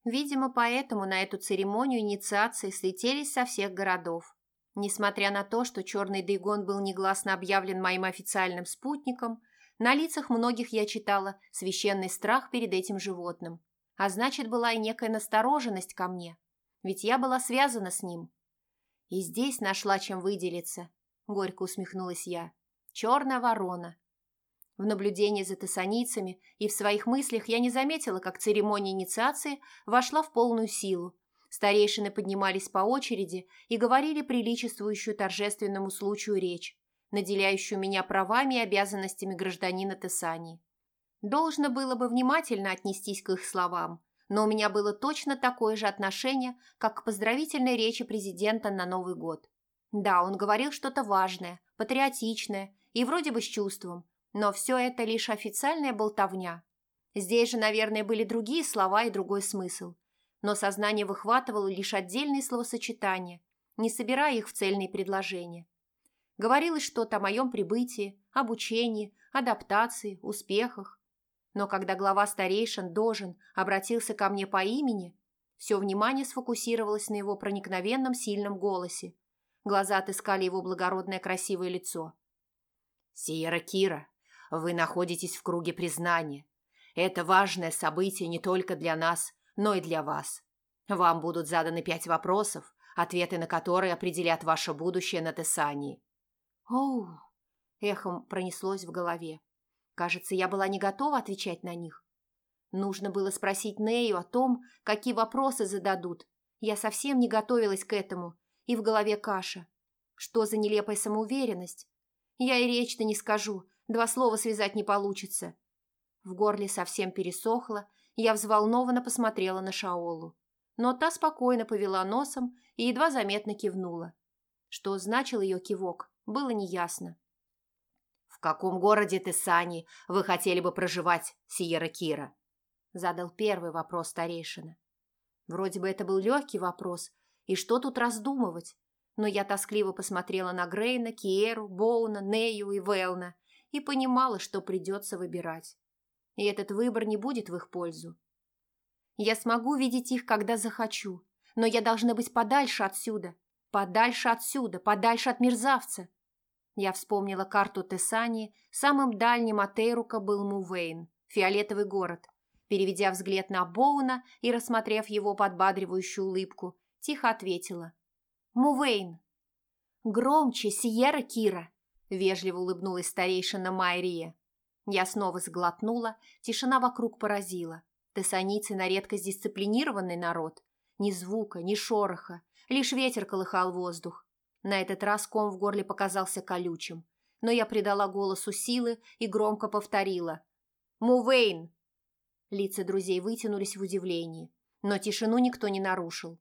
[SPEAKER 1] Видимо, поэтому на эту церемонию инициации слетелись со всех городов. Несмотря на то, что черный Дейгон был негласно объявлен моим официальным спутником, на лицах многих я читала священный страх перед этим животным. А значит, была и некая настороженность ко мне, ведь я была связана с ним. И здесь нашла чем выделиться, горько усмехнулась я. Черная ворона. В наблюдении за тессаницами и в своих мыслях я не заметила, как церемония инициации вошла в полную силу. Старейшины поднимались по очереди и говорили приличествующую торжественному случаю речь, наделяющую меня правами и обязанностями гражданина Тессании. Должно было бы внимательно отнестись к их словам, но у меня было точно такое же отношение, как к поздравительной речи президента на Новый год. Да, он говорил что-то важное, патриотичное и вроде бы с чувством, но все это лишь официальная болтовня. Здесь же, наверное, были другие слова и другой смысл, но сознание выхватывало лишь отдельные словосочетания, не собирая их в цельные предложения. Говорилось что-то о моем прибытии, обучении, адаптации, успехах. Но когда глава старейшин Дожин обратился ко мне по имени, все внимание сфокусировалось на его проникновенном сильном голосе. Глаза отыскали его благородное красивое лицо. «Сиера Кира, вы находитесь в круге признания. Это важное событие не только для нас, но и для вас. Вам будут заданы пять вопросов, ответы на которые определят ваше будущее на Тессании. «Оу!» – эхом пронеслось в голове. Кажется, я была не готова отвечать на них. Нужно было спросить Нею о том, какие вопросы зададут. Я совсем не готовилась к этому, и в голове каша. Что за нелепая самоуверенность? Я и речь-то не скажу, два слова связать не получится. В горле совсем пересохло, я взволнованно посмотрела на Шаолу. Но та спокойно повела носом и едва заметно кивнула. Что значил ее кивок, было неясно. «В каком городе ты, Сани, вы хотели бы проживать, Сиера Кира?» Задал первый вопрос старейшина. Вроде бы это был легкий вопрос, и что тут раздумывать? Но я тоскливо посмотрела на Грейна, Киеру, Боуна, Нею и Велна и понимала, что придется выбирать. И этот выбор не будет в их пользу. Я смогу видеть их, когда захочу, но я должна быть подальше отсюда, подальше отсюда, подальше от мерзавца. Я вспомнила карту Тессани, самым дальним от Эйрука был Мувейн, фиолетовый город. Переведя взгляд на Боуна и рассмотрев его подбадривающую улыбку, тихо ответила. «Мувейн!» «Громче, Сиера Кира!» – вежливо улыбнулась старейшина Майрия. Я снова сглотнула, тишина вокруг поразила. Тессаницы на редкость дисциплинированный народ. Ни звука, ни шороха, лишь ветер колыхал воздух. На этот раз ком в горле показался колючим, но я придала голосу силы и громко повторила. «Мувейн!» Лица друзей вытянулись в удивлении, но тишину никто не нарушил.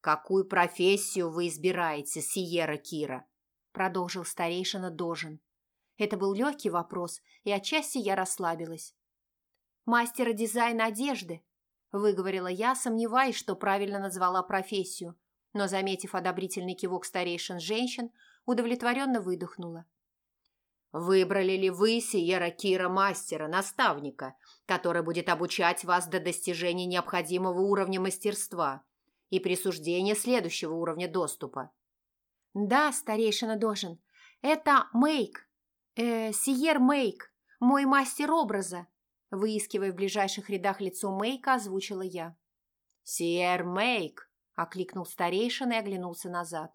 [SPEAKER 1] «Какую профессию вы избираете, Сиера Кира?» Продолжил старейшина Дожин. Это был легкий вопрос, и отчасти я расслабилась. «Мастера дизайна одежды», – выговорила я, сомневаясь, что правильно назвала профессию, но, заметив одобрительный кивок старейшин женщин, удовлетворенно выдохнула. «Выбрали ли вы Сиера Кира мастера, наставника, который будет обучать вас до достижения необходимого уровня мастерства и присуждения следующего уровня доступа?» «Да, старейшина должен. Это Мейк, э, Сиер Мейк, мой мастер образа», выискивая в ближайших рядах лицо Мейка, озвучила я. «Сиер Мейк», – окликнул старейшина и оглянулся назад.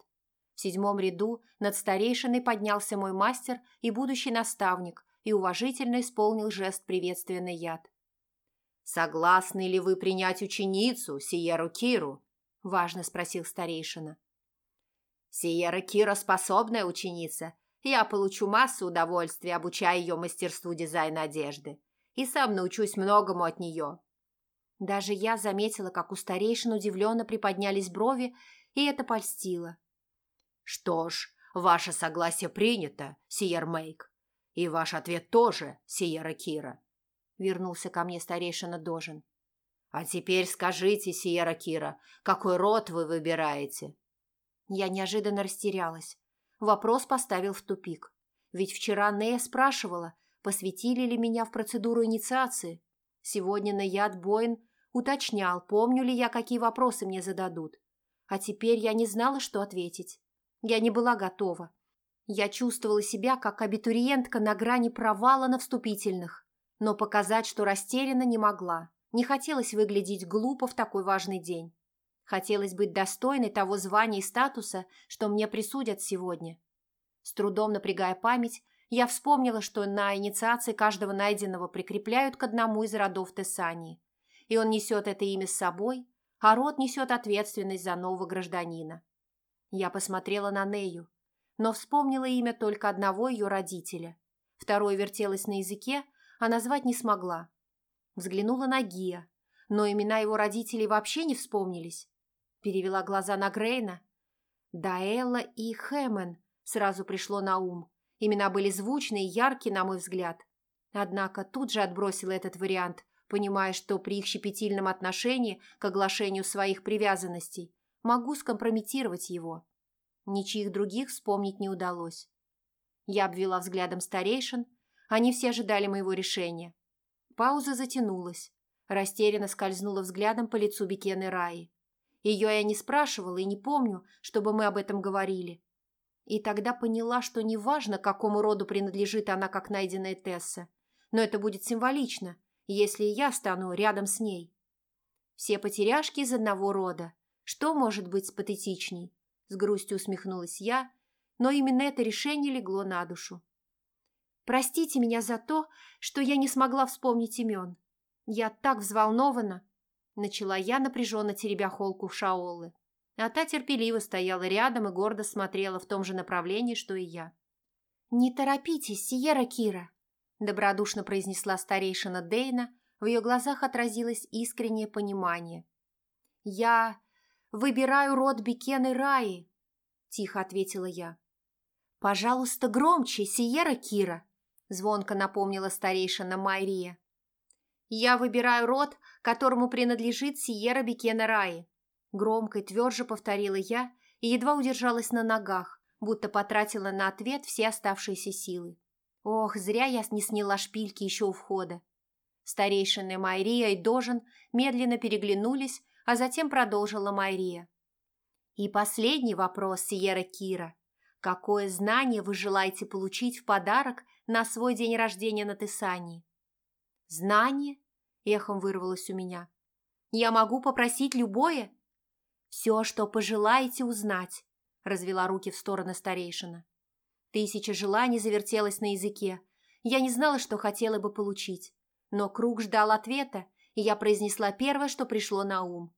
[SPEAKER 1] В седьмом ряду над старейшиной поднялся мой мастер и будущий наставник и уважительно исполнил жест приветствия на яд.
[SPEAKER 2] «Согласны ли вы принять ученицу, Сиеру Киру?» – важно спросил старейшина. «Сиера Кира способная ученица. Я получу массу удовольствия, обучая ее мастерству дизайна одежды. И сам научусь многому от нее».
[SPEAKER 1] Даже я заметила, как у старейшин удивленно приподнялись брови, и это польстило.
[SPEAKER 2] «Что ж, ваше согласие принято, Сиер Мейк. И ваш ответ тоже, Сиера Кира», — вернулся ко мне старейшина Дожин. «А теперь скажите, Сиера Кира, какой род вы выбираете?»
[SPEAKER 1] Я неожиданно растерялась. Вопрос поставил в тупик. Ведь вчера Нея спрашивала, посвятили ли меня в процедуру инициации. Сегодня Наяд Боин уточнял, помню ли я, какие вопросы мне зададут. А теперь я не знала, что ответить. Я не была готова. Я чувствовала себя как абитуриентка на грани провала на вступительных, но показать, что растеряна, не могла. Не хотелось выглядеть глупо в такой важный день. Хотелось быть достойной того звания и статуса, что мне присудят сегодня. С трудом напрягая память, я вспомнила, что на инициации каждого найденного прикрепляют к одному из родов Тессании, и он несет это имя с собой, а род несет ответственность за нового гражданина. Я посмотрела на Нею, но вспомнила имя только одного ее родителя. Второе вертелось на языке, а назвать не смогла. Взглянула на Гия, но имена его родителей вообще не вспомнились. Перевела глаза на Грейна. Даэлла и Хэмен сразу пришло на ум. Имена были звучные и яркие, на мой взгляд. Однако тут же отбросила этот вариант, понимая, что при их щепетильном отношении к оглашению своих привязанностей могу скомпрометировать его. Ничьих других вспомнить не удалось. Я обвела взглядом старейшин, они все ожидали моего решения. Пауза затянулась. Растерянно скользнула взглядом по лицу Бекены Раи. Ее я не спрашивала и не помню, чтобы мы об этом говорили. И тогда поняла, что неважно, какому роду принадлежит она, как найденная Тесса, но это будет символично, если я стану рядом с ней. Все потеряшки из одного рода. Что может быть патетичней? С грустью усмехнулась я, но именно это решение легло на душу. Простите меня за то, что я не смогла вспомнить имен. Я так взволнована, Начала я, напряженно теребя холку Шаолы. А та терпеливо стояла рядом и гордо смотрела в том же направлении, что и я. «Не торопитесь, Сиера Кира», – добродушно произнесла старейшина Дейна, в ее глазах отразилось искреннее понимание. «Я выбираю род Бекены Раи», – тихо ответила я. «Пожалуйста, громче, Сиера Кира», – звонко напомнила старейшина Майрия. «Я выбираю род, которому принадлежит Сиера Бекена Раи», громко и тверже повторила я и едва удержалась на ногах, будто потратила на ответ все оставшиеся силы. Ох, зря я не сняла шпильки еще у входа. Старейшины Майрия и Дожин медленно переглянулись, а затем продолжила Майрия. И последний вопрос, Сиера Кира. Какое знание вы желаете получить в подарок на свой день рождения на Тесании? «Знание?» – эхом вырвалось у меня. «Я могу попросить любое?» «Все, что пожелаете узнать», – развела руки в стороны старейшина. Тысяча желаний завертелась на языке. Я не знала, что хотела бы получить. Но круг ждал ответа, и я произнесла первое, что пришло на ум.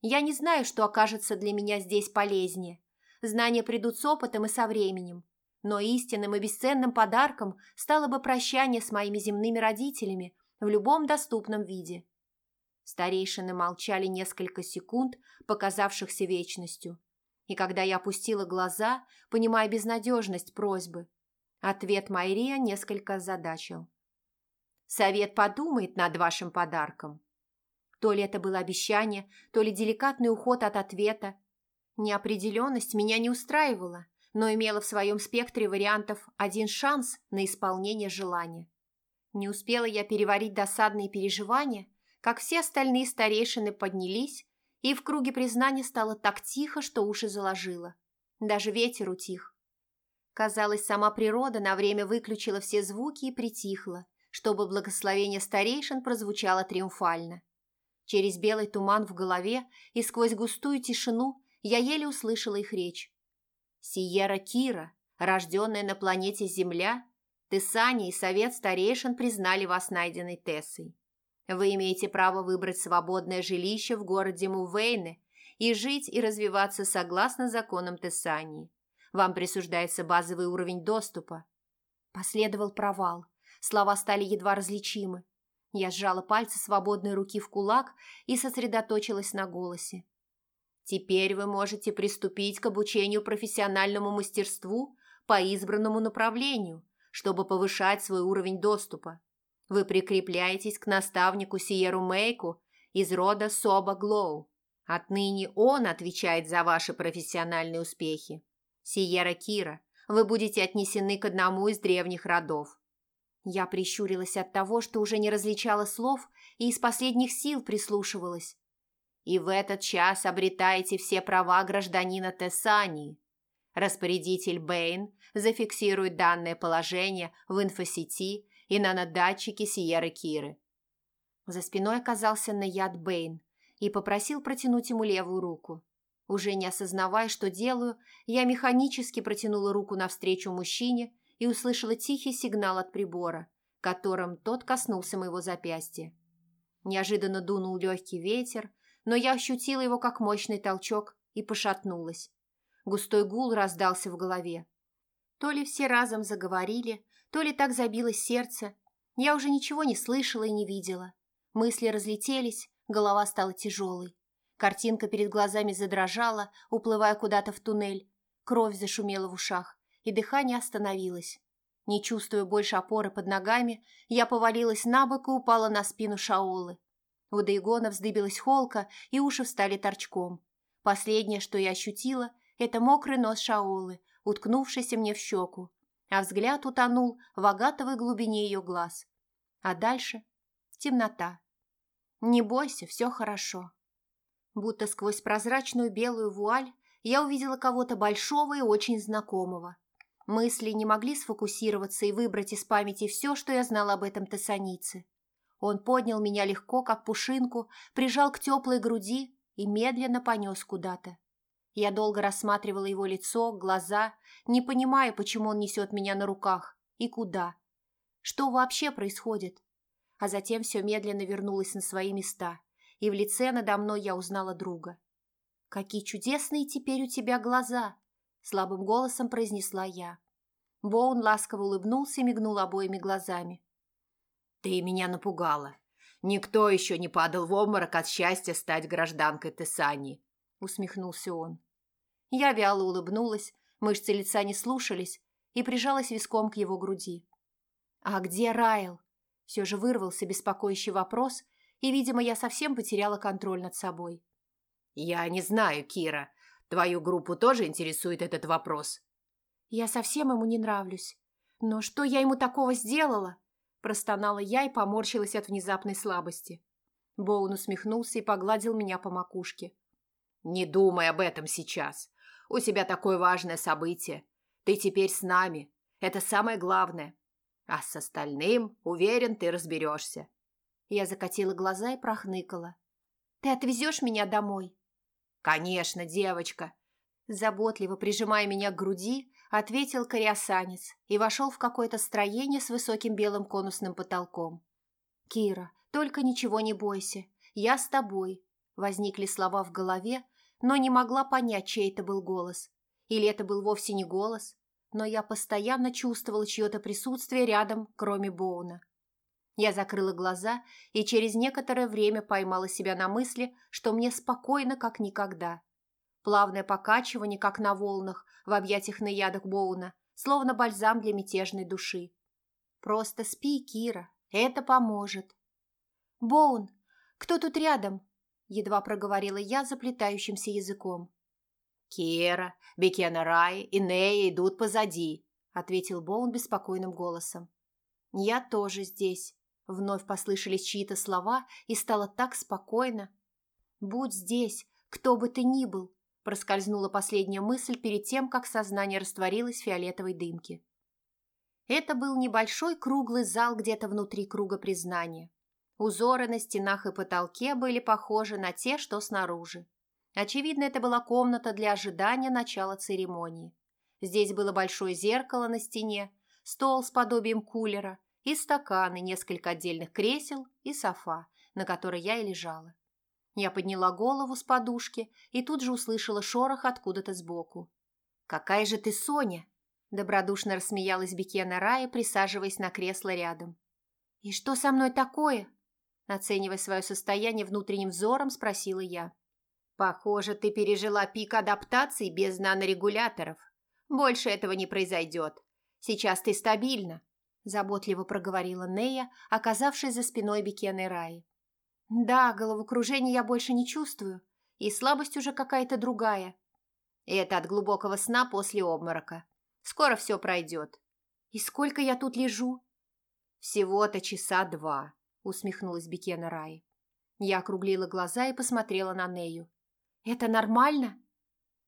[SPEAKER 1] Я не знаю, что окажется для меня здесь полезнее. Знания придут с опытом и со временем. Но истинным и бесценным подарком стало бы прощание с моими земными родителями в любом доступном виде. Старейшины молчали несколько секунд, показавшихся вечностью. И когда я опустила глаза, понимая безнадежность просьбы, ответ Майрия несколько озадачил. «Совет подумает над вашим подарком». То ли это было обещание, то ли деликатный уход от ответа. Неопределенность меня не устраивала, но имела в своем спектре вариантов один шанс на исполнение желания. Не успела я переварить досадные переживания, как все остальные старейшины поднялись, и в круге признания стало так тихо, что уши заложило. Даже ветер утих. Казалось, сама природа на время выключила все звуки и притихла, чтобы благословение старейшин прозвучало триумфально. Через белый туман в голове и сквозь густую тишину я еле услышала их речь. Сиера Кира, рожденная на планете Земля, Тесани и Совет Старейшин признали вас найденной Тессой. Вы имеете право выбрать свободное жилище в городе Мувейне и жить и развиваться согласно законам Тессании. Вам присуждается базовый уровень доступа.
[SPEAKER 3] Последовал провал. Слова стали едва различимы. Я сжала пальцы свободной руки в кулак и сосредоточилась на голосе.
[SPEAKER 1] Теперь вы можете приступить к обучению профессиональному мастерству по избранному направлению, чтобы повышать свой уровень доступа. Вы прикрепляетесь к наставнику Сиеру Мейку из рода Соба Глоу. Отныне он отвечает за ваши профессиональные успехи. Сиера Кира, вы будете отнесены к одному из древних родов.
[SPEAKER 3] Я прищурилась от того, что уже не различала слов и из последних сил прислушивалась.
[SPEAKER 1] И в этот час обретаете все права гражданина Тессании. Распорядитель Бэйн зафиксирует данное положение в инфосети и на надатчике Сиеры Киры.
[SPEAKER 3] За спиной оказался Наяд Бэйн и попросил протянуть ему левую руку. Уже не осознавая, что делаю, я механически протянула руку навстречу мужчине и услышала тихий сигнал от прибора, которым тот коснулся моего запястья. Неожиданно дунул легкий ветер, но я ощутила его как мощный толчок и пошатнулась. Густой гул раздался в голове. То ли все разом заговорили, то ли так забилось сердце. Я уже ничего не слышала и не видела. Мысли разлетелись, голова стала тяжелой. Картинка перед глазами задрожала, уплывая куда-то в туннель. Кровь зашумела в ушах, и дыхание остановилось. Не чувствуя больше опоры под ногами, я повалилась на бок и упала на спину Шаолы. У Дейгона вздыбилась холка, и уши встали торчком. Последнее, что я ощутила, это мокрый нос Шаолы, уткнувшийся мне в щеку, а взгляд утонул в агатовой глубине ее глаз. А дальше темнота. «Не бойся, все хорошо». Будто сквозь прозрачную белую вуаль я увидела кого-то большого и очень знакомого. Мысли не могли сфокусироваться и выбрать из памяти все, что я знала об этом тессанице. Он поднял меня легко, как пушинку, прижал к теплой груди и медленно понес куда-то. Я долго рассматривала его лицо, глаза, не понимая, почему он несет меня на руках и куда. Что вообще происходит? А затем все медленно вернулось на свои места и в лице надо мной я узнала друга. «Какие чудесные теперь у тебя глаза!» – слабым голосом произнесла я. Боун ласково улыбнулся и мигнул обоими глазами.
[SPEAKER 1] «Ты меня напугала. Никто еще не падал в обморок от счастья стать гражданкой Тессани», – усмехнулся он.
[SPEAKER 3] Я вяло улыбнулась, мышцы лица не слушались и прижалась виском к его груди. «А где Райл?» Все же вырвался беспокоящий вопрос, и, видимо, я совсем потеряла контроль над собой.
[SPEAKER 1] «Я не знаю, Кира. Твою группу тоже интересует этот вопрос?»
[SPEAKER 3] «Я совсем ему не нравлюсь. Но что я ему такого сделала?» Простонала я и поморщилась от внезапной слабости. Боун усмехнулся и погладил меня по макушке.
[SPEAKER 1] «Не думай об этом сейчас. У тебя такое важное событие. Ты теперь с нами. Это самое главное. А с остальным, уверен, ты разберешься.
[SPEAKER 3] Я закатила глаза и прохныкала. «Ты отвезешь меня домой?»
[SPEAKER 1] «Конечно, девочка!»
[SPEAKER 3] Заботливо прижимая меня к груди, ответил кориасанец и вошел в какое-то строение с высоким белым конусным потолком. «Кира, только ничего не бойся, я с тобой», возникли слова в голове, но не могла понять, чей это был голос. Или это был вовсе не голос, но я постоянно чувствовала чье-то присутствие рядом, кроме Боуна. Я закрыла глаза и через некоторое время поймала себя на мысли, что мне спокойно, как никогда. Плавное покачивание, как на волнах, в объятиях наядок Боуна, словно бальзам для мятежной души. «Просто спи, Кира, это поможет». «Боун, кто тут рядом?» – едва проговорила я заплетающимся языком.
[SPEAKER 1] «Кира, Бекена Рай и Нея идут позади», – ответил Боун беспокойным голосом.
[SPEAKER 3] «Я тоже здесь», Вновь послышались чьи-то слова, и стало так спокойно. «Будь здесь, кто бы ты ни был», проскользнула последняя мысль перед тем, как сознание растворилось в фиолетовой дымке. Это был небольшой круглый зал где-то внутри круга признания. Узоры на стенах и потолке были похожи на те, что снаружи. Очевидно, это была комната для ожидания начала церемонии. Здесь было большое зеркало на стене, стол с подобием кулера, и стаканы, несколько отдельных кресел и софа,
[SPEAKER 1] на которой я и лежала. Я подняла голову с подушки и тут же услышала шорох откуда-то сбоку. «Какая же ты Соня!» – добродушно рассмеялась Бекена Рая, присаживаясь на кресло рядом. «И что со мной такое?» – оценивая свое состояние внутренним взором, спросила я. «Похоже, ты пережила пик адаптации без нанорегуляторов. Больше этого не произойдет. Сейчас ты стабильна», – заботливо проговорила Нея, оказавшись за спиной Бекены Раи. «Да, головокружение я больше не чувствую, и слабость уже какая-то другая. Это от глубокого сна после обморока. Скоро все пройдет. И сколько я тут лежу?» «Всего-то часа два», – усмехнулась Бекена Раи. Я округлила глаза и посмотрела на Нею. «Это нормально?»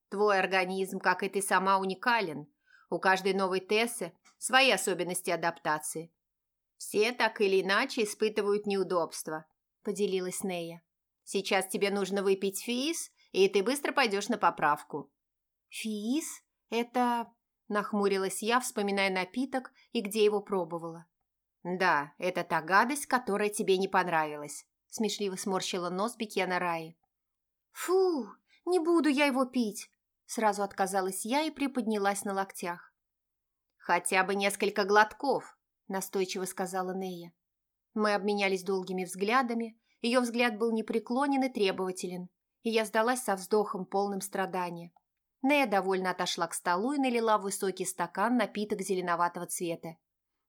[SPEAKER 1] «Твой организм, как и ты сама, уникален. У каждой новой Тессы свои особенности адаптации. Все так или иначе испытывают неудобства, поделилась Нея. «Сейчас тебе нужно выпить фиис, и ты быстро пойдешь на поправку». «Фиис? Это...» – нахмурилась я, вспоминая напиток и где его пробовала. «Да, это та гадость, которая тебе не понравилась», – смешливо сморщила нос Бекена Раи. «Фу, не буду я его пить», – сразу отказалась я и приподнялась на локтях. «Хотя бы несколько глотков», – настойчиво сказала Нея. Мы обменялись долгими взглядами, ее взгляд был непреклонен и требователен, и я сдалась со вздохом, полным страдания. Нея довольно отошла к столу и налила в высокий стакан напиток зеленоватого цвета.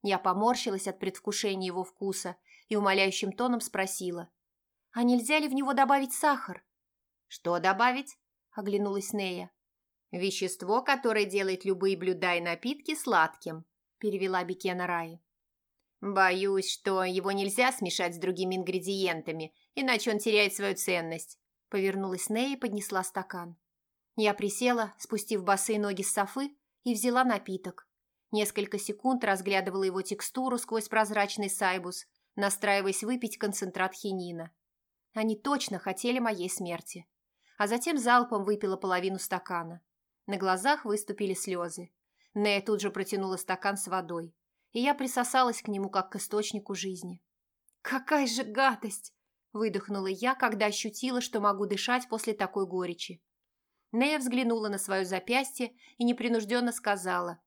[SPEAKER 1] Я поморщилась от предвкушения его вкуса и умоляющим тоном спросила. «А нельзя ли в него добавить сахар?» «Что добавить?» – оглянулась Нея. «Вещество, которое делает любые блюда и напитки сладким», – перевела Бекена Раи. «Боюсь, что его нельзя смешать с другими ингредиентами, иначе он теряет свою ценность», – повернулась Нея и поднесла стакан. Я присела, спустив босые ноги с софы, и взяла напиток. Несколько секунд разглядывала его текстуру сквозь прозрачный сайбус, настраиваясь выпить концентрат хинина. Они точно хотели моей смерти. А затем залпом выпила половину стакана. На глазах выступили слезы. Нея тут же протянула стакан с водой и я присосалась к нему как к источнику жизни. «Какая же гадость!» – выдохнула я, когда ощутила, что могу дышать после такой горечи. Нея взглянула на свое запястье и непринужденно сказала.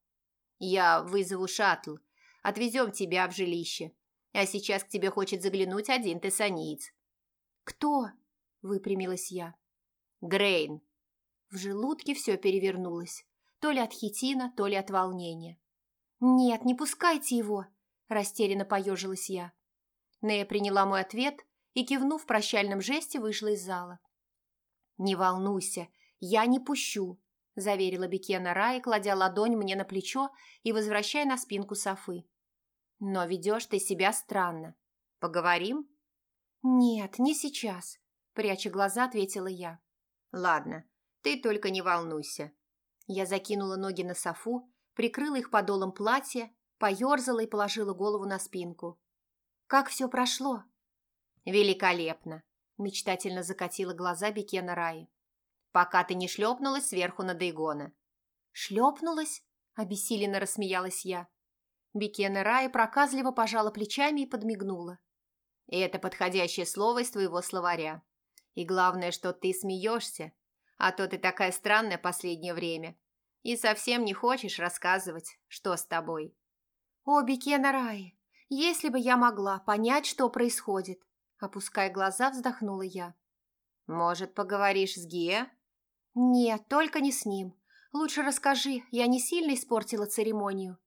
[SPEAKER 1] «Я вызову шаттл. Отвезем тебя в жилище. А сейчас к тебе хочет заглянуть один тессаниец». «Кто?» – выпрямилась я. «Грейн». В желудке все перевернулось. То ли от хитина, то ли от волнения. «Нет, не пускайте его!» – растерянно поежилась я. Нея приняла мой ответ и, кивнув в прощальном жесте, вышла из зала. «Не волнуйся, я не пущу», – заверила Бекена Рай, кладя ладонь мне на плечо и возвращая на спинку Софы. «Но ведешь ты себя странно. Поговорим?» «Нет, не сейчас», – пряча глаза, ответила я. «Ладно, ты только не волнуйся». Я закинула ноги на Софу прикрыла их подолом платья, поерзала и положила голову на спинку. «Как все прошло?» «Великолепно!» – мечтательно закатила глаза Бекена Раи. «Пока ты не шлепнулась сверху на Дейгона». «Шлепнулась?» – обессиленно рассмеялась я. Бекена Раи проказливо пожала плечами и подмигнула. «Это подходящее слово из твоего словаря. И главное, что ты смеешься, а то ты такая странная последнее время. И совсем не хочешь рассказывать, что с тобой. О, Бекена Рай, если бы я могла понять, что происходит, опуская глаза, вздохнула я. Может, поговоришь с Гия? Нет, только не с ним. Лучше расскажи, я не сильно испортила церемонию.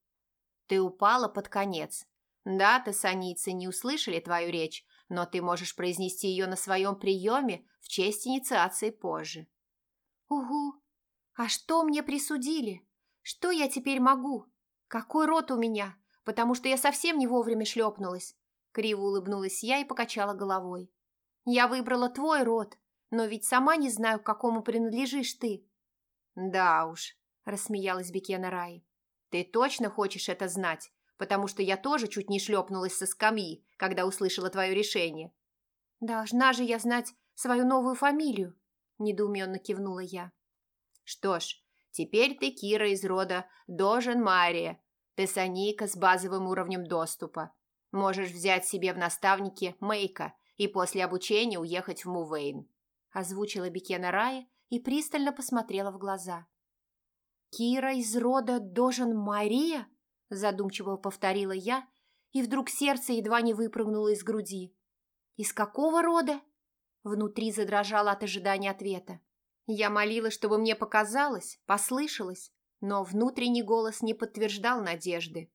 [SPEAKER 1] Ты упала под конец. Да, тессаницы не услышали твою речь, но ты можешь произнести ее на своем приеме в честь инициации позже. Угу, а что мне присудили? Что я теперь могу? Какой рот у меня? Потому что я совсем не вовремя шлепнулась. Криво улыбнулась я и покачала головой. Я выбрала твой род, но ведь сама не знаю, к какому принадлежишь ты. Да уж, рассмеялась Бекена Рай. Ты точно хочешь это знать? Потому что я тоже чуть не шлепнулась со скамьи, когда услышала твое решение. Должна же я знать свою новую фамилию, недоуменно кивнула я. Что ж, теперь ты Кира из рода Дожен Мария, тессанийка с базовым уровнем доступа. Можешь взять себе в наставники Мейка
[SPEAKER 2] и после обучения уехать в Мувейн»,
[SPEAKER 3] озвучила Бекена Рая и пристально посмотрела в глаза. «Кира из рода Дожен Мария?» задумчиво повторила я, и вдруг сердце едва не выпрыгнуло из груди. «Из какого рода?» Внутри задрожало от ожидания ответа. Я молилась, чтобы мне показалось, послышалось, но внутренний голос не подтверждал надежды.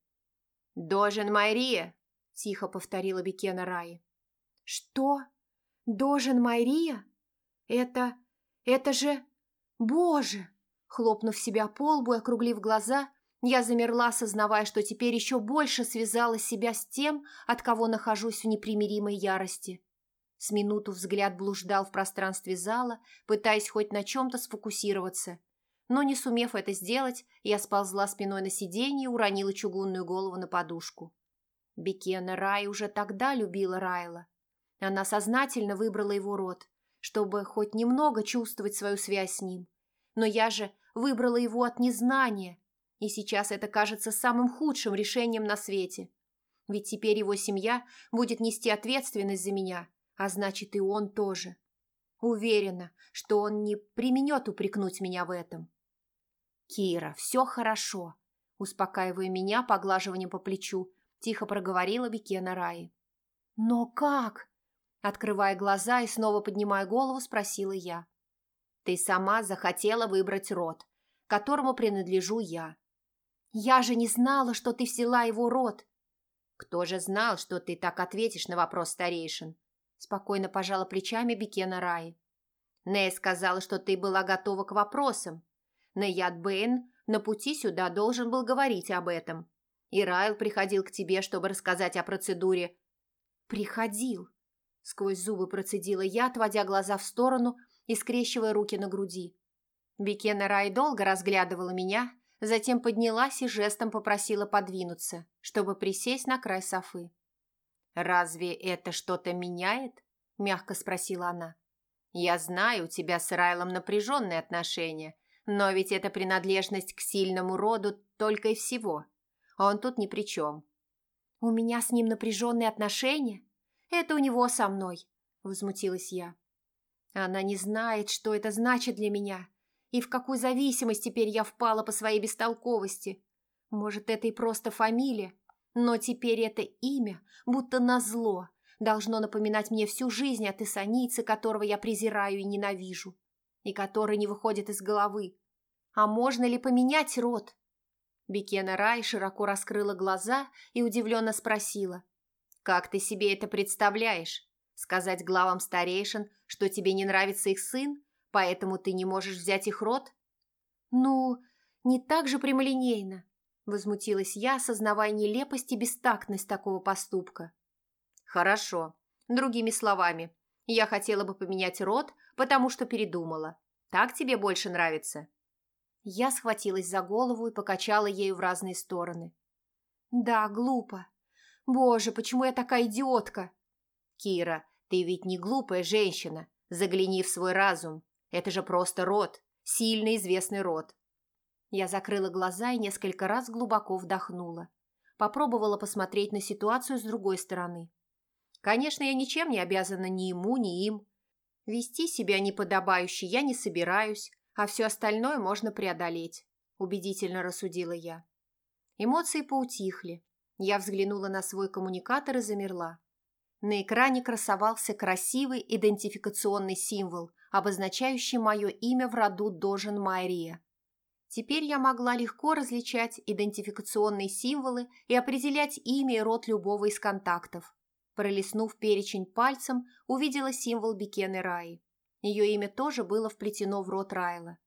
[SPEAKER 2] «Дожен Мария!» – тихо повторила Бекена Раи.
[SPEAKER 3] «Что? Дожен Мария? Это... это же... Боже!» Хлопнув себя по лбу и округлив глаза, я замерла, осознавая, что теперь еще больше связала себя с тем, от кого нахожусь в непримиримой ярости. С минуту взгляд блуждал в пространстве зала, пытаясь хоть на чем-то сфокусироваться. Но не сумев это сделать, я сползла спиной на сиденье и уронила чугунную голову на подушку. Бекена Рай уже тогда любила Райла. Она сознательно выбрала его род, чтобы хоть немного чувствовать свою связь с ним. Но я же выбрала его от незнания, и сейчас это кажется самым худшим решением на свете. Ведь теперь его семья будет нести ответственность за меня, а значит и он тоже. Уверена, что он не применет упрекнуть меня в этом. «Кира, все хорошо», – успокаивая меня поглаживанием по плечу, тихо проговорила Бекена Раи. «Но как?» – открывая глаза и снова поднимая голову, спросила я. «Ты сама захотела выбрать род, которому принадлежу я. Я же не знала, что ты взяла его род. Кто же знал, что ты так ответишь на вопрос старейшин? Спокойно пожала плечами Бекена Раи. Нэй сказала, что ты была готова к вопросам. Наяд Бэйн на пути сюда должен был говорить об этом. И Райл приходил к тебе, чтобы рассказать о процедуре. Приходил. Сквозь зубы процедила я, отводя глаза в сторону и скрещивая руки на груди. Бекена Рай долго разглядывала меня, Затем поднялась и жестом попросила подвинуться, чтобы присесть на край софы. «Разве это что-то меняет?» – мягко спросила она. «Я знаю, у тебя с Райлом напряженные отношения, но ведь это принадлежность к сильному роду только и всего. Он тут ни при чем». «У меня с ним напряженные отношения? Это у него со мной», – возмутилась я. «Она не знает, что это значит для меня, и в какую зависимость теперь я впала по своей бестолковости? Может, это и просто фамилия, но теперь это имя, будто назло, должно напоминать мне всю жизнь от Исаницы, которого я презираю и ненавижу, и который не выходит из головы. А можно ли поменять род? Бекена Рай широко раскрыла глаза и удивленно спросила. «Как ты себе это представляешь? Сказать главам старейшин, что тебе не нравится их сын, Поэтому ты не можешь взять их род? Ну, не так же прямолинейно, возмутилась я, осознавая нелепость и бестактность такого поступка. Хорошо. Другими словами, я хотела бы поменять род, потому что передумала. Так тебе больше нравится? Я схватилась за голову и покачала ею в разные стороны. Да, глупо. Боже, почему я такая идиотка? Кира, ты ведь не глупая женщина. Загляни в свой разум. Это же просто род, сильно известный род. Я закрыла глаза и несколько раз глубоко вдохнула. Попробовала посмотреть на ситуацию с другой стороны. Конечно, я ничем не обязана ни ему, ни им. Вести себя неподобающе я не собираюсь, а все остальное можно преодолеть, убедительно рассудила я. Эмоции поутихли. Я взглянула на свой коммуникатор и замерла. На экране красовался красивый идентификационный символ, обозначающий мое имя в роду Дожен Майрия. Теперь я могла легко различать идентификационные символы и определять имя и род любого из контактов. Пролистнув перечень пальцем, увидела символ Бекены Раи. Ее имя тоже было вплетено в рот Райла.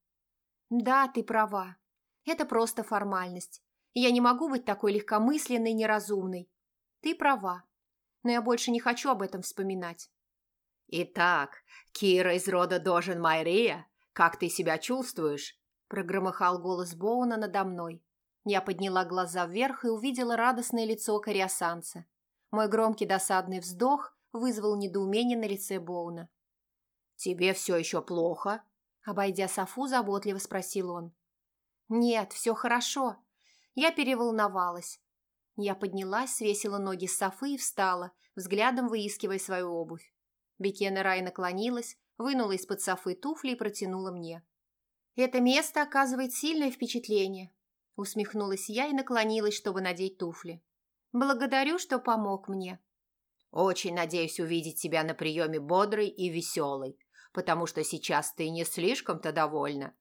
[SPEAKER 3] «Да, ты права. Это просто формальность. Я не могу быть такой легкомысленной неразумной. Ты права. Но я больше не хочу об этом вспоминать.
[SPEAKER 2] «Итак, Кира из рода Дожен Майрия, как ты себя чувствуешь?» Прогромыхал голос Боуна надо мной. Я подняла глаза вверх и увидела радостное лицо кориасанца. Мой громкий досадный вздох вызвал недоумение на лице Боуна. «Тебе все еще плохо?» Обойдя Софу, заботливо спросил он. «Нет, все хорошо. Я переволновалась». Я поднялась, свесила ноги с Софы и встала, взглядом выискивая свою обувь.
[SPEAKER 1] Бекена Рай наклонилась, вынула из-под софы туфли и протянула мне. «Это место оказывает сильное впечатление», – усмехнулась я и наклонилась, чтобы надеть туфли. «Благодарю, что помог мне».
[SPEAKER 2] «Очень надеюсь увидеть тебя на приеме бодрой и веселой, потому что сейчас ты не слишком-то довольна».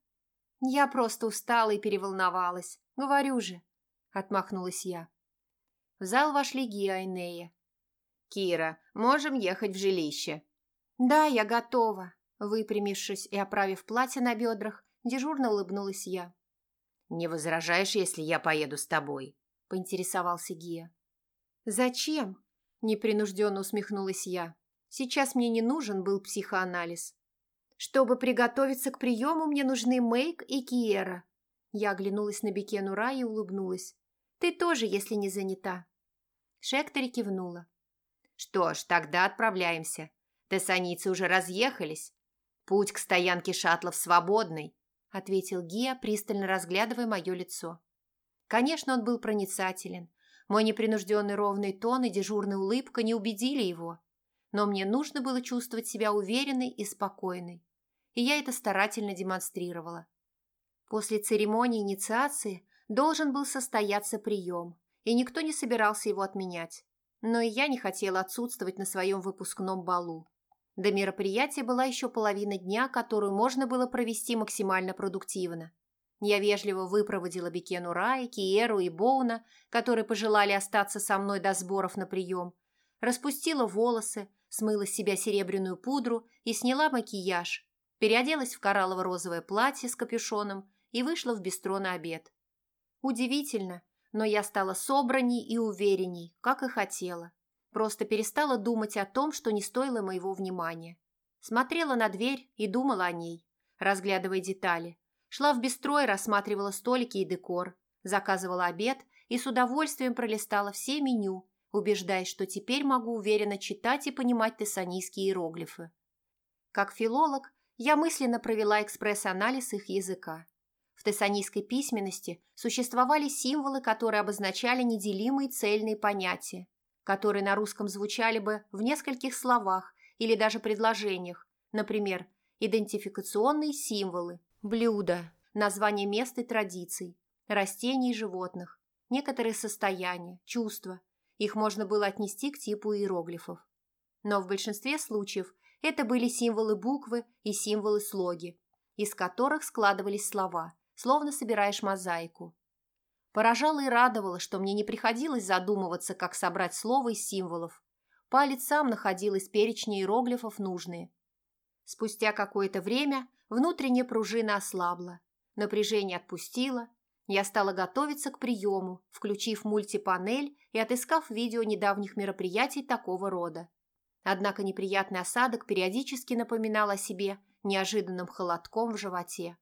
[SPEAKER 1] «Я просто устала и переволновалась, говорю же», – отмахнулась я. В зал вошли Гия и Нея.
[SPEAKER 2] «Кира, можем ехать в жилище».
[SPEAKER 1] «Да, я готова», – выпрямившись и оправив платье на бедрах, дежурно улыбнулась я.
[SPEAKER 2] «Не возражаешь, если я поеду с тобой?» – поинтересовался Гия.
[SPEAKER 1] «Зачем?» – непринужденно усмехнулась я. «Сейчас мне не нужен был психоанализ. Чтобы приготовиться к приему, мне нужны Мейк и Киера». Я оглянулась на Бекену Рай и улыбнулась. «Ты тоже, если не занята». Шектори кивнула.
[SPEAKER 2] «Что ж, тогда отправляемся. Тессаницы уже разъехались. Путь к стоянке шаттлов свободный ответил Гия, пристально разглядывая мое лицо. Конечно, он был проницателен. Мой непринужденный ровный тон и дежурная улыбка не убедили его. Но мне нужно было чувствовать себя уверенной и спокойной. И я это старательно демонстрировала. После церемонии инициации должен был состояться прием, и никто не собирался его отменять. Но и я не хотела отсутствовать на своем выпускном балу. До мероприятия была еще половина дня, которую можно было провести максимально продуктивно. Я вежливо выпроводила Бекену Рай, Киеру и Боуна, которые пожелали остаться со мной до сборов на прием, распустила волосы, смыла с себя серебряную пудру и сняла макияж, переоделась в кораллово-розовое платье с капюшоном и вышла в бистро на обед. Удивительно, но я стала собранней и уверенней, как и хотела. Просто перестала думать о том, что не стоило моего внимания. Смотрела на дверь и думала о ней, разглядывая детали. Шла в бистро и рассматривала столики и декор, заказывала обед и с удовольствием пролистала все меню, убеждаясь, что теперь могу уверенно читать и понимать тессанийские иероглифы. Как филолог, я мысленно провела экспресс-анализ их языка. В тессанийской письменности существовали символы, которые обозначали неделимые цельные понятия, которые на русском звучали бы в нескольких словах или даже предложениях, например, идентификационные символы, блюда, название мест и традиций, растений и животных, некоторые состояния, чувства. Их можно было отнести к типу иероглифов. Но в большинстве случаев это были символы буквы и символы слоги, из которых складывались слова, словно собираешь мозаику. Поражало и радовало, что мне не приходилось задумываться, как собрать слово из символов. Палец сам находил из перечня иероглифов нужные. Спустя какое-то время внутренняя пружина ослабла, напряжение отпустило, я стала готовиться к приему, включив мультипанель и отыскав видео недавних мероприятий такого рода. Однако неприятный осадок периодически напоминал о себе неожиданным холодком в животе.